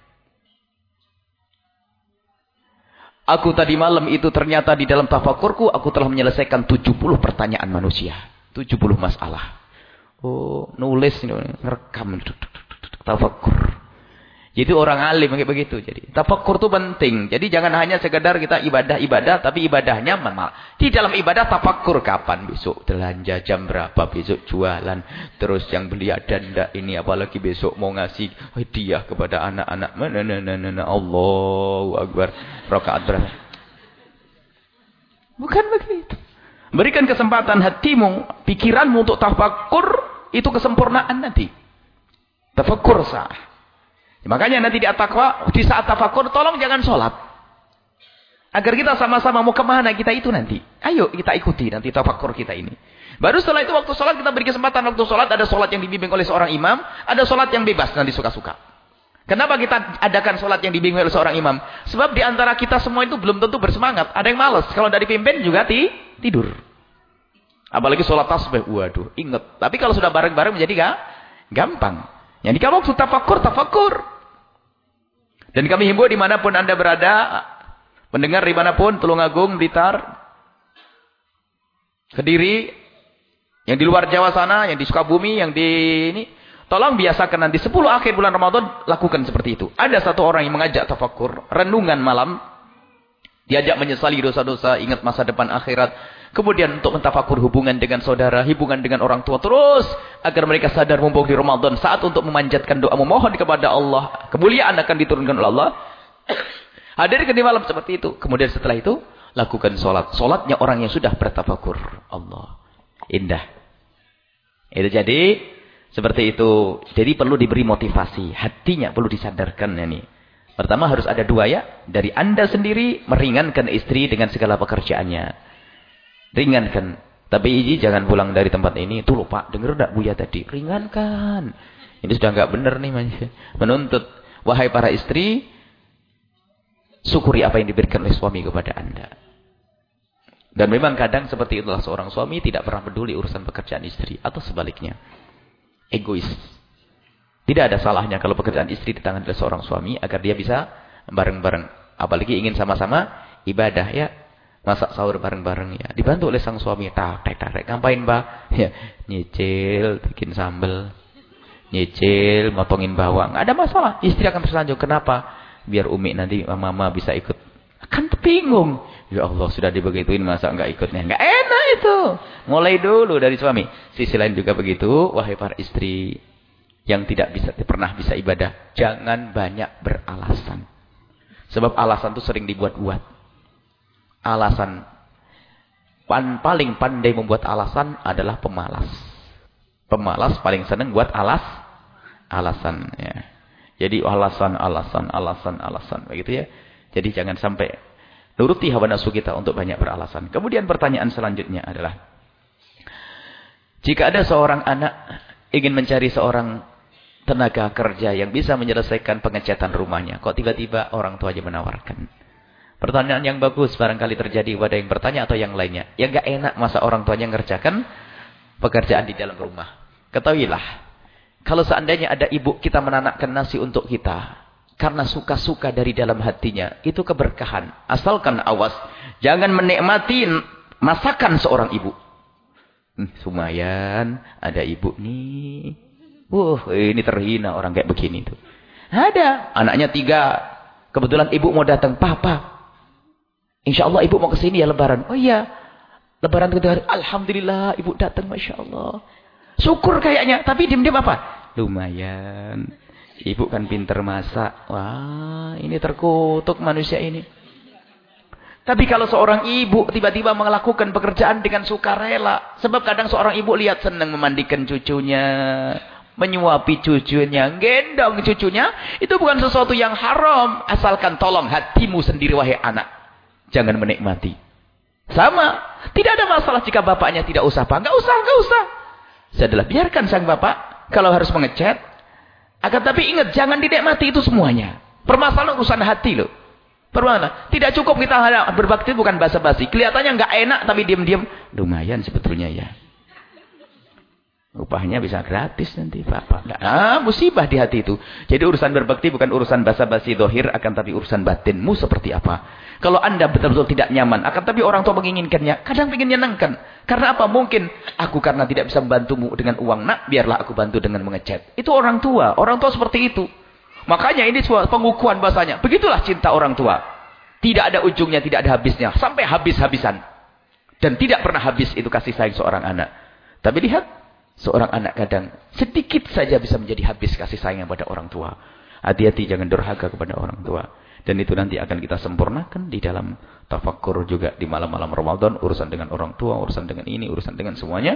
Aku tadi malam itu ternyata di dalam tafakurku, aku telah menyelesaikan 70 pertanyaan manusia. 70 masalah. Oh, nulis, ngerekam. Tafakur. Jadi orang alim kayak begitu. Jadi tafakur itu penting. Jadi jangan hanya sekedar kita ibadah-ibadah, tapi ibadahnya memang di dalam ibadah tafakur kapan besok belanja jam berapa besok jualan, terus yang beli ada ndak ini apalagi besok mau ngasih hadiah kepada anak-anak. Mana mana mana Allahu Akbar. Rakaat berapa? Bukan begitu. Berikan kesempatan hatimu, pikiranmu untuk tafakur itu kesempurnaan nanti. Tafakur sah. Makanya nanti di atakwa, di saat tafakur, tolong jangan sholat. Agar kita sama-sama mau ke mana kita itu nanti. Ayo kita ikuti nanti tafakur kita ini. Baru setelah itu waktu sholat kita beri kesempatan waktu sholat. Ada sholat yang dibimbing oleh seorang imam. Ada sholat yang bebas nanti suka-suka. Kenapa kita adakan sholat yang dibimbing oleh seorang imam? Sebab di antara kita semua itu belum tentu bersemangat. Ada yang males. Kalau dari pimpin juga ti tidur. Apalagi sholat tasbih. Waduh, ingat. Tapi kalau sudah bareng-bareng menjadi gak? gampang. Yang dikawal waktu tafakur, tafakur. Dan kami himbau di mana pun anda berada, mendengar di mana pun, Tulungagung, Blitar, Kediri, yang di luar Jawa sana, yang di Sukabumi, yang di ini, tolong biasakan nanti 10 akhir bulan Ramadan, lakukan seperti itu. Ada satu orang yang mengajak tafakur, renungan malam, diajak menyesali dosa-dosa, ingat masa depan akhirat, Kemudian untuk mentafakur hubungan dengan saudara, hubungan dengan orang tua terus agar mereka sadar mumpung di Ramadan saat untuk memanjatkan doa memohon kepada Allah. Kemuliaan akan diturunkan oleh Allah. Hadirkan di malam seperti itu. Kemudian setelah itu lakukan solat. Solatnya orang yang sudah bertafakur. Allah. Indah. Itu jadi seperti itu. Jadi perlu diberi motivasi. Hatinya perlu disadarkan ini. Pertama harus ada dua ya. Dari anda sendiri meringankan istri dengan segala pekerjaannya. Ringankan. Tapi ini jangan pulang dari tempat ini. Itu lupa. Dengar tak Buya tadi? Ringankan. Ini sudah enggak benar nih. Menuntut. Wahai para istri. Syukuri apa yang diberikan oleh suami kepada anda. Dan memang kadang seperti itulah seorang suami tidak pernah peduli urusan pekerjaan istri. Atau sebaliknya. Egois. Tidak ada salahnya kalau pekerjaan istri di tangan seorang suami. Agar dia bisa bareng-bareng. Apalagi ingin sama-sama ibadah ya masak sahur bareng-bareng ya. Dibantu oleh sang suami. Tarik, tarik. Ngapain, Mbak? Ya, nyicil, bikin sambel. Nyicil, motongin bawang. Ada masalah. Istri akan tersanjung. Kenapa? Biar Umi nanti mama bisa ikut. Kan bingung. Ya Allah, sudah dibegituin masa nggak ikutnya. Nggak enak itu. Mulai dulu dari suami. Sisi lain juga begitu. Wahai para istri. yang tidak bisa pernah bisa ibadah, jangan banyak beralasan. Sebab alasan itu sering dibuat-buat. Alasan pan, paling pandai membuat alasan adalah pemalas. Pemalas paling senang buat alas alasan ya. Jadi alasan, alasan, alasan, alasan begitu ya. Jadi jangan sampai nuruti hawa nafsu kita untuk banyak beralasan. Kemudian pertanyaan selanjutnya adalah jika ada seorang anak ingin mencari seorang tenaga kerja yang bisa menyelesaikan pengecatan rumahnya. Kok tiba-tiba orang tuanya menawarkan? Pertanyaan yang bagus barangkali terjadi pada yang bertanya atau yang lainnya. Yang gak enak masa orang tuanya ngerjakan pekerjaan di dalam rumah. Ketahuilah, kalau seandainya ada ibu kita menanakkan nasi untuk kita, karena suka-suka dari dalam hatinya, itu keberkahan. Asalkan awas, jangan menikmati masakan seorang ibu. Hmm, sumayan, ada ibu nih Wah, ini terhina orang kayak begini tuh. Ada. Anaknya tiga. Kebetulan ibu mau datang. Papa. Insya Allah ibu mau ke sini ya lebaran. Oh iya. Lebaran kedua hari. Alhamdulillah ibu datang. Masya Allah. Syukur kayaknya. Tapi diam-diam apa? Lumayan. Ibu kan pinter masak. Wah ini terkutuk manusia ini. Tapi kalau seorang ibu tiba-tiba melakukan pekerjaan dengan sukarela. Sebab kadang seorang ibu lihat senang memandikan cucunya menyuapi cucunya, gendong cucunya, itu bukan sesuatu yang haram. Asalkan tolong hatimu sendiri wahai anak. Jangan menikmati. Sama. Tidak ada masalah jika bapaknya tidak usah apa. Enggak usah, enggak usah. Saya adalah biarkan sang bapak kalau harus mengecat. Akan tapi ingat jangan dinikmati itu semuanya. Permasalahan urusan hati loh. Permasalahan. Tidak cukup kita berbakti bukan basa-basi. Kelihatannya enggak enak tapi diam-diam lumayan sebetulnya ya. Upahnya bisa gratis nanti Bapak. Ah, musibah di hati itu. Jadi urusan berbakti bukan urusan basa-basi dohir, akan tapi urusan batinmu seperti apa. Kalau anda betul-betul tidak nyaman, akan tapi orang tua menginginkannya, kadang ingin nyenangkan. Karena apa? Mungkin aku karena tidak bisa membantumu dengan uang nak, biarlah aku bantu dengan mengecat. Itu orang tua. Orang tua seperti itu. Makanya ini pengukuhan bahasanya. Begitulah cinta orang tua. Tidak ada ujungnya, tidak ada habisnya. Sampai habis-habisan. Dan tidak pernah habis itu kasih sayang seorang anak. Tapi lihat, Seorang anak kadang sedikit saja bisa menjadi habis kasih sayang pada orang tua. Hati-hati jangan durhaka kepada orang tua. Dan itu nanti akan kita sempurnakan di dalam tafakkur juga di malam-malam Ramadan. Urusan dengan orang tua, urusan dengan ini, urusan dengan semuanya.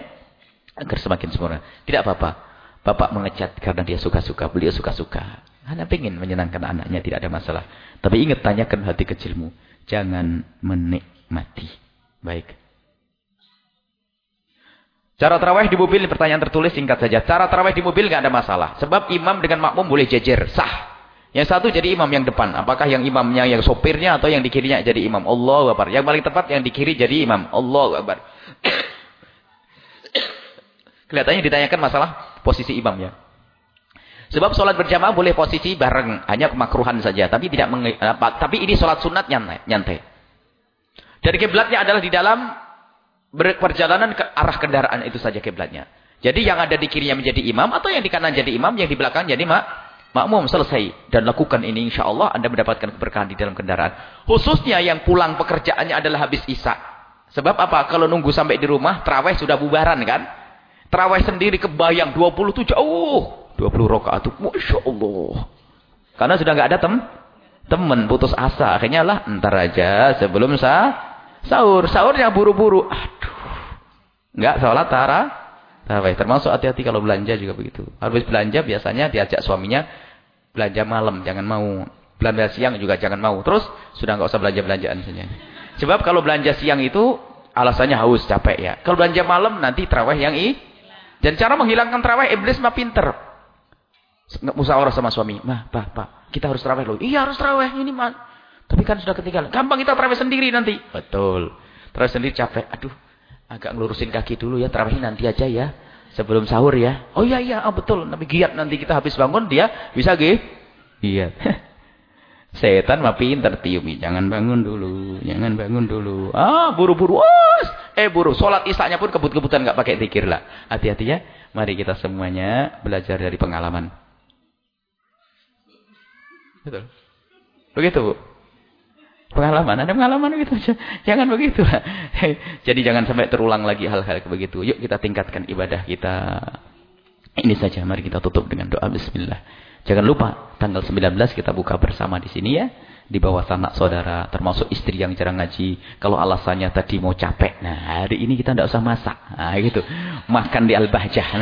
Agar semakin sempurna. Tidak apa-apa. Bapak mengecat karena dia suka-suka. Beliau suka-suka. Hanya ingin menyenangkan anaknya. Tidak ada masalah. Tapi ingat tanyakan hati kecilmu. Jangan menikmati. Baik. Cara terawih di mobil, pertanyaan tertulis singkat saja. Cara terawih di mobil nggak ada masalah. Sebab imam dengan makmum boleh jejer, sah. Yang satu jadi imam yang depan. Apakah yang imamnya yang sopirnya atau yang di kirinya jadi imam? Allah Akbar. Yang paling tepat yang di kiri jadi imam. Allah Akbar. Kelihatannya ditanyakan masalah posisi imam ya. Sebab sholat berjamaah boleh posisi bareng. Hanya kemakruhan saja. Tapi tidak tapi ini sholat sunat nyantai. nyantai. Dan kiblatnya adalah di dalam berperjalanan ke arah kendaraan itu saja kiblatnya. Jadi yang ada di kirinya menjadi imam atau yang di kanan jadi imam, yang di belakang jadi mak makmum selesai dan lakukan ini insya Allah Anda mendapatkan keberkahan di dalam kendaraan. Khususnya yang pulang pekerjaannya adalah habis isya. Sebab apa? Kalau nunggu sampai di rumah, terawih sudah bubaran kan? Terawih sendiri kebayang 27, oh 20 rakaat itu, Masya Allah. Karena sudah nggak ada tem teman, putus asa. Akhirnya lah, ntar aja sebelum sah Sahur, sahurnya buru-buru. Aduh. Enggak sholat tara. Tarawih. Termasuk hati-hati kalau belanja juga begitu. Habis belanja biasanya diajak suaminya belanja malam, jangan mau. Belanja siang juga jangan mau. Terus sudah enggak usah belanja-belanjaan saja. Sebab kalau belanja siang itu alasannya haus, capek ya. Kalau belanja malam nanti terawih yang i. Dan cara menghilangkan terawih iblis mah pinter. Musyawarah sama suami. Mah, pak, pak, kita harus terawih loh. Iya harus terawih ini mah. Tapi kan sudah ketinggalan. Gampang kita terawih sendiri nanti. Betul. Terawih sendiri capek. Aduh, agak ngelurusin kaki dulu ya. Terawih nanti aja ya. Sebelum sahur ya. Oh iya, iya. Oh, betul. Nabi giat nanti kita habis bangun dia bisa gih. Giat. Setan mah pinter tiumi. Jangan bangun dulu. Jangan bangun dulu. Ah, buru-buru. Eh, buru. Sholat isaknya pun kebut-kebutan nggak pakai tikir lah. Hati-hati ya. Mari kita semuanya belajar dari pengalaman. Betul. Begitu, Bu. Pengalaman, ada pengalaman gitu. Jangan begitu lah. Jadi jangan sampai terulang lagi hal-hal begitu. Yuk kita tingkatkan ibadah kita. Ini saja mari kita tutup dengan doa bismillah. Jangan lupa tanggal 19 kita buka bersama di sini ya. Di bawah sanak saudara, termasuk istri yang jarang ngaji. Kalau alasannya tadi mau capek, nah hari ini kita tidak usah masak. Nah gitu. Makan di Al-Bahjah.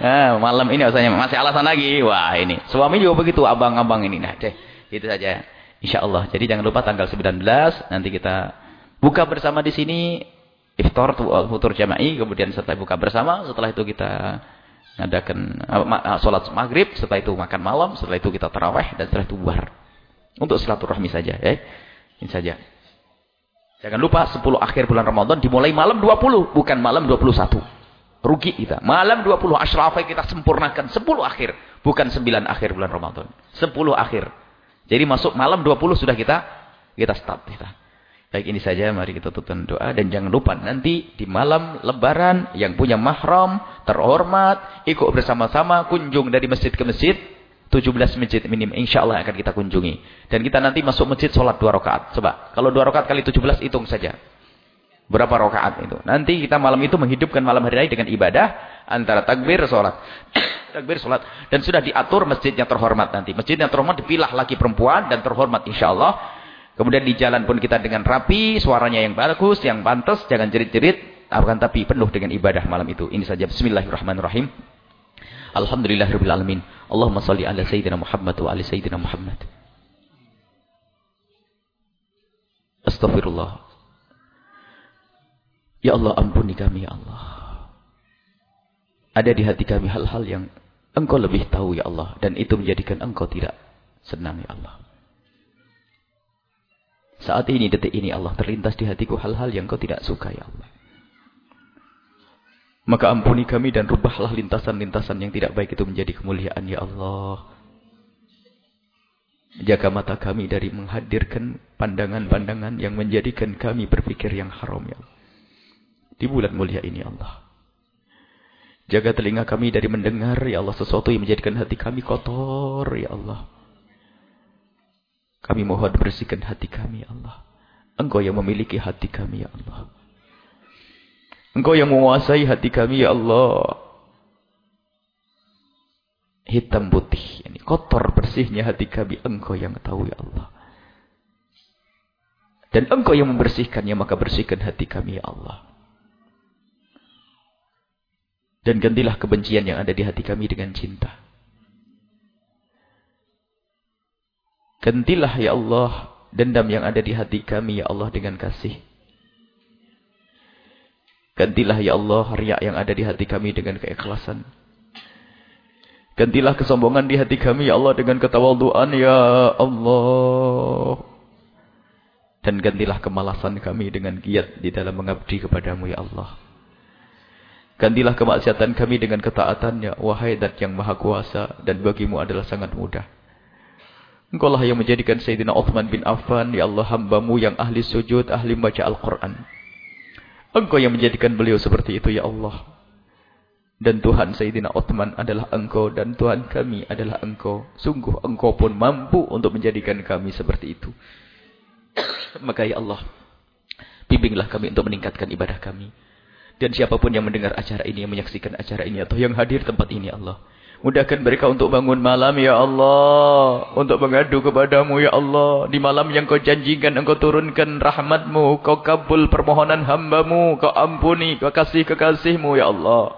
Nah, malam ini alasannya masih alasan lagi. Wah ini. Suami juga begitu, abang-abang ini. Nah deh, itu saja. Insya Allah. Jadi jangan lupa tanggal 19 nanti kita buka bersama di sini. Iftar, futur jama'i. Kemudian setelah buka bersama, setelah itu kita ngadakan uh, sholat maghrib, setelah itu makan malam, setelah itu kita taraweh, dan setelah itu bubar. Untuk silaturahmi saja. Ya. Ini saja. Jangan lupa 10 akhir bulan Ramadan dimulai malam 20, bukan malam 21. Rugi kita. Malam 20 asyrafai kita sempurnakan 10 akhir, bukan 9 akhir bulan Ramadan. 10 akhir. Jadi masuk malam 20 sudah kita kita start kita. Baik ini saja mari kita tutup doa. Dan jangan lupa nanti di malam lebaran yang punya mahram terhormat ikut bersama-sama kunjung dari masjid ke masjid 17 masjid minim insyaallah akan kita kunjungi. Dan kita nanti masuk masjid sholat dua rakaat. Coba kalau dua rakaat kali 17 hitung saja berapa rakaat itu nanti kita malam itu menghidupkan malam hari raya dengan ibadah antara takbir sholat takbir sholat dan sudah diatur masjidnya terhormat nanti masjidnya terhormat dipilah laki perempuan dan terhormat insyaallah Kemudian di jalan pun kita dengan rapi, suaranya yang bagus, yang pantas, jangan jerit-jerit, akan tapi penuh dengan ibadah malam itu. Ini saja bismillahirrahmanirrahim. Alhamdulillahirabbil alamin. Allahumma shalli ala sayyidina Muhammad wa ali sayyidina Muhammad. Astaghfirullah. Ya Allah ampuni kami ya Allah. Ada di hati kami hal-hal yang Engkau lebih tahu ya Allah dan itu menjadikan Engkau tidak senang ya Allah. Saat ini, detik ini Allah terlintas di hatiku hal-hal yang kau tidak suka ya Allah. Maka ampuni kami dan rubahlah lintasan-lintasan yang tidak baik itu menjadi kemuliaan ya Allah. Jaga mata kami dari menghadirkan pandangan-pandangan yang menjadikan kami berpikir yang haram ya Allah. Di bulan mulia ini Allah. Jaga telinga kami dari mendengar ya Allah sesuatu yang menjadikan hati kami kotor ya Allah. Kami mohon bersihkan hati kami, ya Allah. Engkau yang memiliki hati kami, ya Allah. Engkau yang menguasai hati kami, ya Allah. Hitam putih, ini kotor bersihnya hati kami, Engkau yang tahu, ya Allah. Dan Engkau yang membersihkannya, maka bersihkan hati kami, ya Allah. Dan gantilah kebencian yang ada di hati kami dengan cinta. Gantilah ya Allah dendam yang ada di hati kami ya Allah dengan kasih. Gantilah ya Allah riak yang ada di hati kami dengan keikhlasan. Gantilah kesombongan di hati kami ya Allah dengan ketawaduan ya Allah. Dan gantilah kemalasan kami dengan giat di dalam mengabdi kepadamu ya Allah. Gantilah kemaksiatan kami dengan ketaatannya, wahai dat yang maha kuasa, dan bagimu adalah sangat mudah. Engkau lah yang menjadikan Sayyidina Uthman bin Affan, Ya Allah hambamu yang ahli sujud, ahli baca Al-Quran. Engkau yang menjadikan beliau seperti itu, Ya Allah. Dan Tuhan Sayyidina Uthman adalah engkau dan Tuhan kami adalah engkau. Sungguh engkau pun mampu untuk menjadikan kami seperti itu. Maka Ya Allah, bimbinglah kami untuk meningkatkan ibadah kami. Dan siapa pun yang mendengar acara ini, yang menyaksikan acara ini, atau yang hadir tempat ini, Allah. Mudahkan mereka untuk bangun malam ya Allah. Untuk mengadu kepadamu ya Allah. Di malam yang kau janjikan engkau turunkan rahmatmu. Kau kabul permohonan hambamu. Kau ampuni kau kasih kekasihmu ya Allah.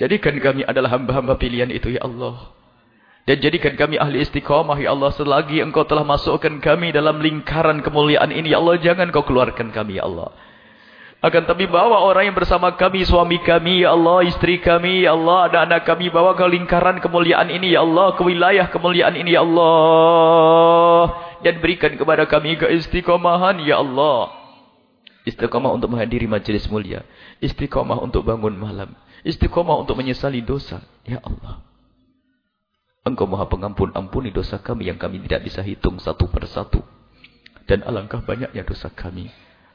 Jadikan kami adalah hamba-hamba pilihan itu ya Allah. Dan jadikan kami ahli istiqamah ya Allah. Selagi engkau telah masukkan kami dalam lingkaran kemuliaan ini ya Allah. Jangan kau keluarkan kami ya Allah. Akan tapi bawa orang yang bersama kami, suami kami, Ya Allah, istri kami, Ya Allah, anak-anak kami, bawa ke lingkaran kemuliaan ini, Ya Allah, ke wilayah kemuliaan ini, Ya Allah. Dan berikan kepada kami keistiqomahan, Ya Allah. Istiqomah untuk menghadiri majlis mulia. Istiqomah untuk bangun malam. Istiqomah untuk menyesali dosa. Ya Allah. Engkau maha pengampun, ampuni dosa kami yang kami tidak bisa hitung satu persatu. Dan alangkah banyaknya dosa kami.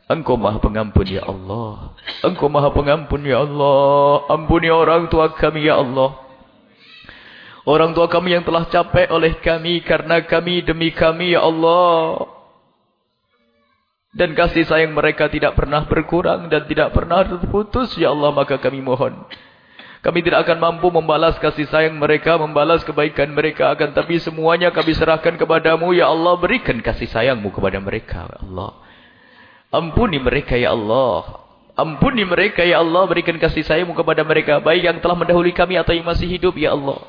Engkau maha pengampun ya Allah. Engkau maha pengampun ya Allah. Ampuni orang tua kami ya Allah. Orang tua kami yang telah capek oleh kami karena kami demi kami ya Allah. Dan kasih sayang mereka tidak pernah berkurang dan tidak pernah terputus ya Allah. Maka kami mohon. Kami tidak akan mampu membalas kasih sayang mereka, membalas kebaikan mereka. Akan tapi semuanya kami serahkan kepadamu. Ya Allah, berikan kasih sayangmu kepada mereka. Ya Allah. Ampuni mereka, Ya Allah. Ampuni mereka, Ya Allah. Berikan kasih sayangmu kepada mereka. Baik yang telah mendahului kami atau yang masih hidup, Ya Allah.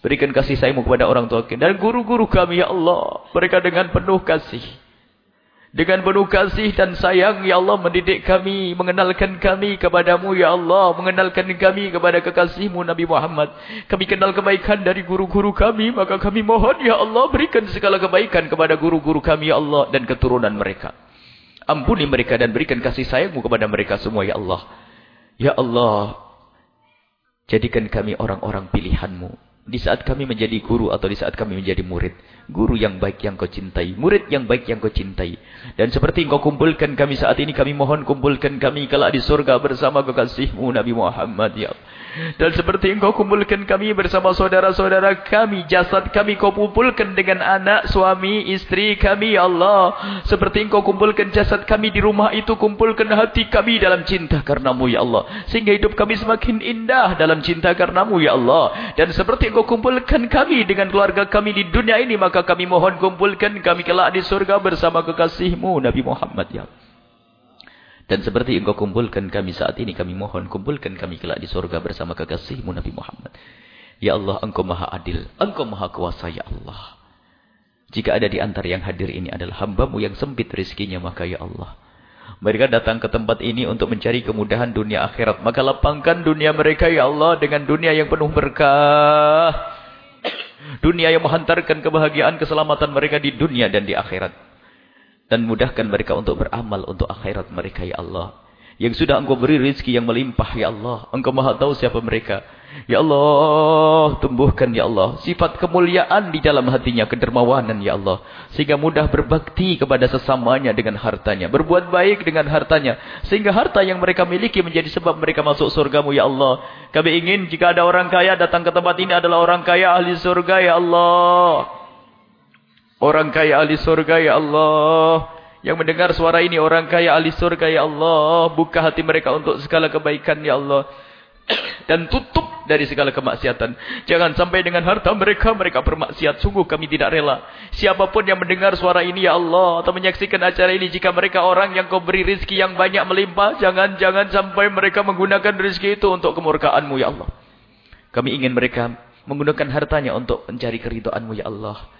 Berikan kasih sayangmu kepada orang tua kami. Dan guru-guru kami, Ya Allah. Mereka dengan penuh kasih. Dengan penuh kasih dan sayang, Ya Allah, mendidik kami, mengenalkan kami kepadamu, Ya Allah. Mengenalkan kami kepada kekasihmu, Nabi Muhammad. Kami kenal kebaikan dari guru-guru kami, maka kami mohon, Ya Allah, berikan segala kebaikan kepada guru-guru kami, Ya Allah, dan keturunan mereka. Ampuni mereka dan berikan kasih sayangmu kepada mereka semua, Ya Allah. Ya Allah, jadikan kami orang-orang pilihanmu. Di saat kami menjadi guru atau di saat kami menjadi murid. Guru yang baik yang kau cintai. Murid yang baik yang kau cintai. Dan seperti engkau kumpulkan kami saat ini, kami mohon kumpulkan kami kelak di surga bersama kekasihmu Nabi Muhammad. Ya Allah. Dan seperti engkau kumpulkan kami bersama saudara-saudara kami. Jasad kami kau kumpulkan dengan anak, suami, istri kami, ya Allah. Seperti engkau kumpulkan jasad kami di rumah itu. Kumpulkan hati kami dalam cinta karenamu, ya Allah. Sehingga hidup kami semakin indah dalam cinta karenamu, ya Allah. Dan seperti engkau kumpulkan kami dengan keluarga kami di dunia ini. Maka kami mohon kumpulkan kami kelak di surga bersama kekasihmu, Nabi Muhammad, ya Allah. Dan seperti engkau kumpulkan kami saat ini, kami mohon kumpulkan kami kelak di surga bersama kekasihmu Nabi Muhammad. Ya Allah, engkau maha adil. Engkau maha kuasa, Ya Allah. Jika ada di antara yang hadir ini adalah hambamu yang sempit rizkinya, maka Ya Allah. Mereka datang ke tempat ini untuk mencari kemudahan dunia akhirat. Maka lapangkan dunia mereka, Ya Allah, dengan dunia yang penuh berkah. Dunia yang menghantarkan kebahagiaan, keselamatan mereka di dunia dan di akhirat. Dan mudahkan mereka untuk beramal untuk akhirat mereka, Ya Allah. Yang sudah engkau beri rezeki yang melimpah, Ya Allah. Engkau maha tahu siapa mereka. Ya Allah, tumbuhkan Ya Allah sifat kemuliaan di dalam hatinya, kedermawanan Ya Allah. Sehingga mudah berbakti kepada sesamanya dengan hartanya. Berbuat baik dengan hartanya. Sehingga harta yang mereka miliki menjadi sebab mereka masuk surgamu Ya Allah. Kami ingin jika ada orang kaya datang ke tempat ini adalah orang kaya ahli surga Ya Allah. Orang kaya ahli surga ya Allah. Yang mendengar suara ini orang kaya ahli surga ya Allah. Buka hati mereka untuk segala kebaikan ya Allah. Dan tutup dari segala kemaksiatan. Jangan sampai dengan harta mereka, mereka bermaksiat. Sungguh kami tidak rela. Siapa pun yang mendengar suara ini ya Allah. Atau menyaksikan acara ini. Jika mereka orang yang kau beri rizki yang banyak melimpah. Jangan-jangan sampai mereka menggunakan rizki itu untuk kemurkaanmu ya Allah. Kami ingin mereka menggunakan hartanya untuk mencari keridoanmu ya Allah.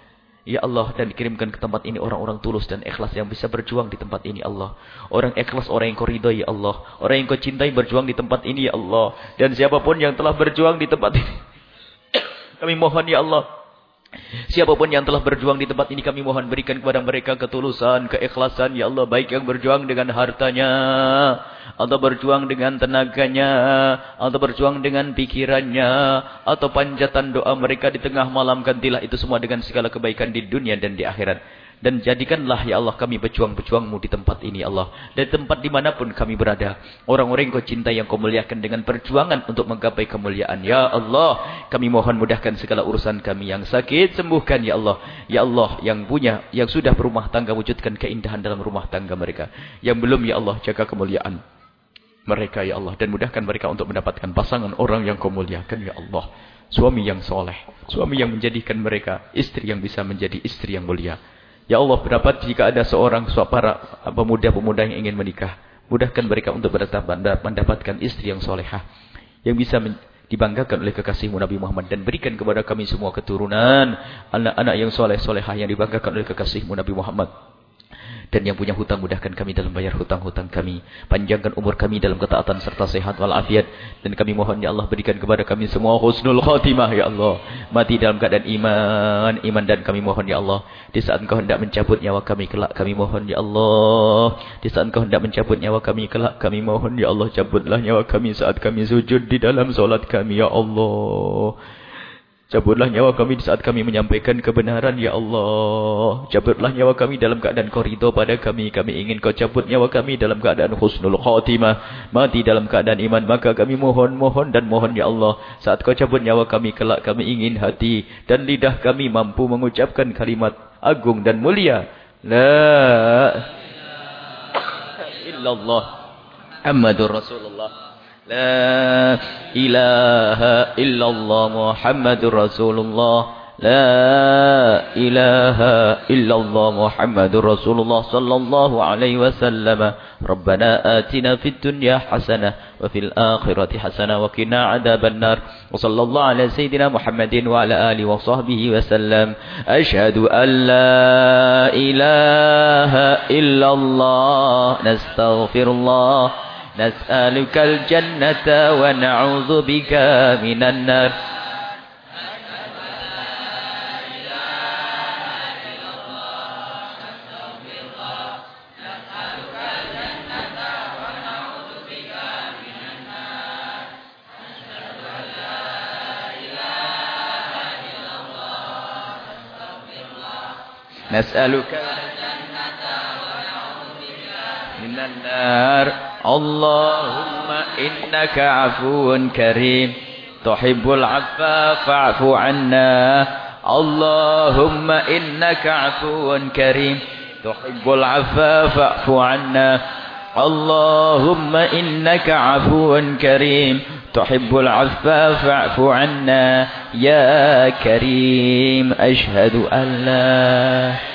Ya Allah dan dikirimkan ke tempat ini orang-orang tulus dan ikhlas yang bisa berjuang di tempat ini Allah. Orang ikhlas, orang yang kau ridhai ya Allah. Orang yang kau cintai berjuang di tempat ini ya Allah. Dan siapa pun yang telah berjuang di tempat ini. Kami mohon ya Allah. Siapa pun yang telah berjuang di tempat ini kami mohon berikan kepada mereka ketulusan, keikhlasan ya Allah baik yang berjuang dengan hartanya atau berjuang dengan tenaganya atau berjuang dengan pikirannya atau panjatan doa mereka di tengah malam gantilah itu semua dengan segala kebaikan di dunia dan di akhirat. Dan jadikanlah ya Allah kami pejuang-pejuangmu di tempat ini ya Allah. Dan tempat di mana pun kami berada. Orang-orang yang kau cinta yang kau muliakan dengan perjuangan untuk menggapai kemuliaan. Ya Allah kami mohon mudahkan segala urusan kami yang sakit. Sembuhkan ya Allah. Ya Allah yang punya, yang sudah berumah tangga wujudkan keindahan dalam rumah tangga mereka. Yang belum ya Allah jaga kemuliaan mereka ya Allah. Dan mudahkan mereka untuk mendapatkan pasangan orang yang kau muliakan ya Allah. Suami yang soleh. Suami yang menjadikan mereka istri yang bisa menjadi istri yang mulia. Ya Allah, berapa jika ada seorang para pemuda-pemuda yang ingin menikah, mudahkan mereka untuk mendapatkan istri yang solehah, yang bisa dibanggakan oleh kekasihmu Nabi Muhammad dan berikan kepada kami semua keturunan anak-anak yang soleh-solehah yang dibanggakan oleh kekasihmu Nabi Muhammad. Dan yang punya hutang mudahkan kami dalam bayar hutang-hutang kami. Panjangkan umur kami dalam ketaatan serta sehat walafiat. Dan kami mohon ya Allah berikan kepada kami semua husnul khatimah ya Allah. Mati dalam keadaan iman. Iman dan kami mohon ya Allah. Di saat engkau hendak mencabut nyawa kami kelak kami mohon ya Allah. Di saat engkau hendak mencabut nyawa kami kelak kami mohon ya Allah. Cabutlah nyawa kami saat kami sujud di dalam solat kami ya Allah. Cabutlah nyawa kami di saat kami menyampaikan kebenaran, Ya Allah. Cabutlah nyawa kami dalam keadaan kau ridho pada kami. Kami ingin kau cabut nyawa kami dalam keadaan husnul khatimah. Mati dalam keadaan iman. Maka kami mohon, mohon dan mohon, Ya Allah. Saat kau cabut nyawa kami kelak, kami ingin hati dan lidah kami mampu mengucapkan kalimat agung dan mulia. La illallah. Muhammadur Rasulullah. لا إله إلا الله محمد رسول الله. لا إله إلا الله محمد رسول الله صلى الله عليه وسلم. ربنا آتنا في الدنيا حسنة وفي الآخرة حسنة وقنا عذاب النار. وصلى الله على سيدنا محمد وعلى آله وصحبه وسلم. أشهد أن لا إله إلا الله. نستغفر الله. نسألك الجنة ونعوذ بك من النار. نسألك من النار. اللهم إنك عفو كريم. تحب العفا فاعف عنا. اللهم إنك عفو كريم. تحب العفا فاعف عنا. اللهم إنك عفو كريم. تحب العفا فاعف عنا. يا كريم أشهد أن لا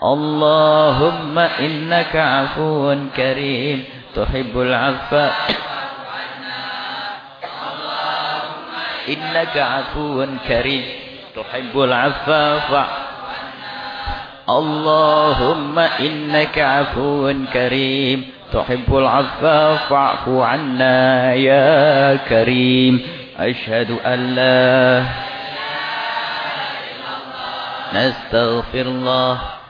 اللهم إنك عفو كريم. تحب العفو. إنك عفو كريم. تحب العفو. اللهم إنك عفو كريم. تحب العفو. فاعف عنا يا كريم. أشهد أن لا نستغفر الله.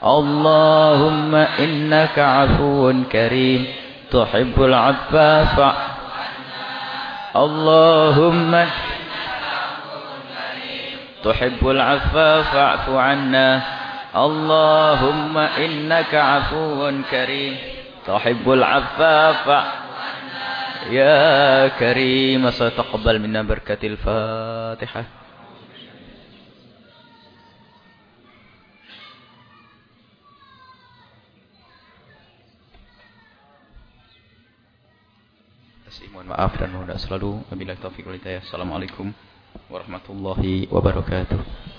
اللهم إنك عفو كريم. تحب العفاف. اللهم تحب العفا فاعف عنا. اللهم إنك عفو كريم. تحب العفاف. يا كريم. ستقبل منا بركة الفاتحة. Maaf dan mohon selalu. Wabillahi taufiq wal hidayah. Assalamualaikum warahmatullahi wabarakatuh.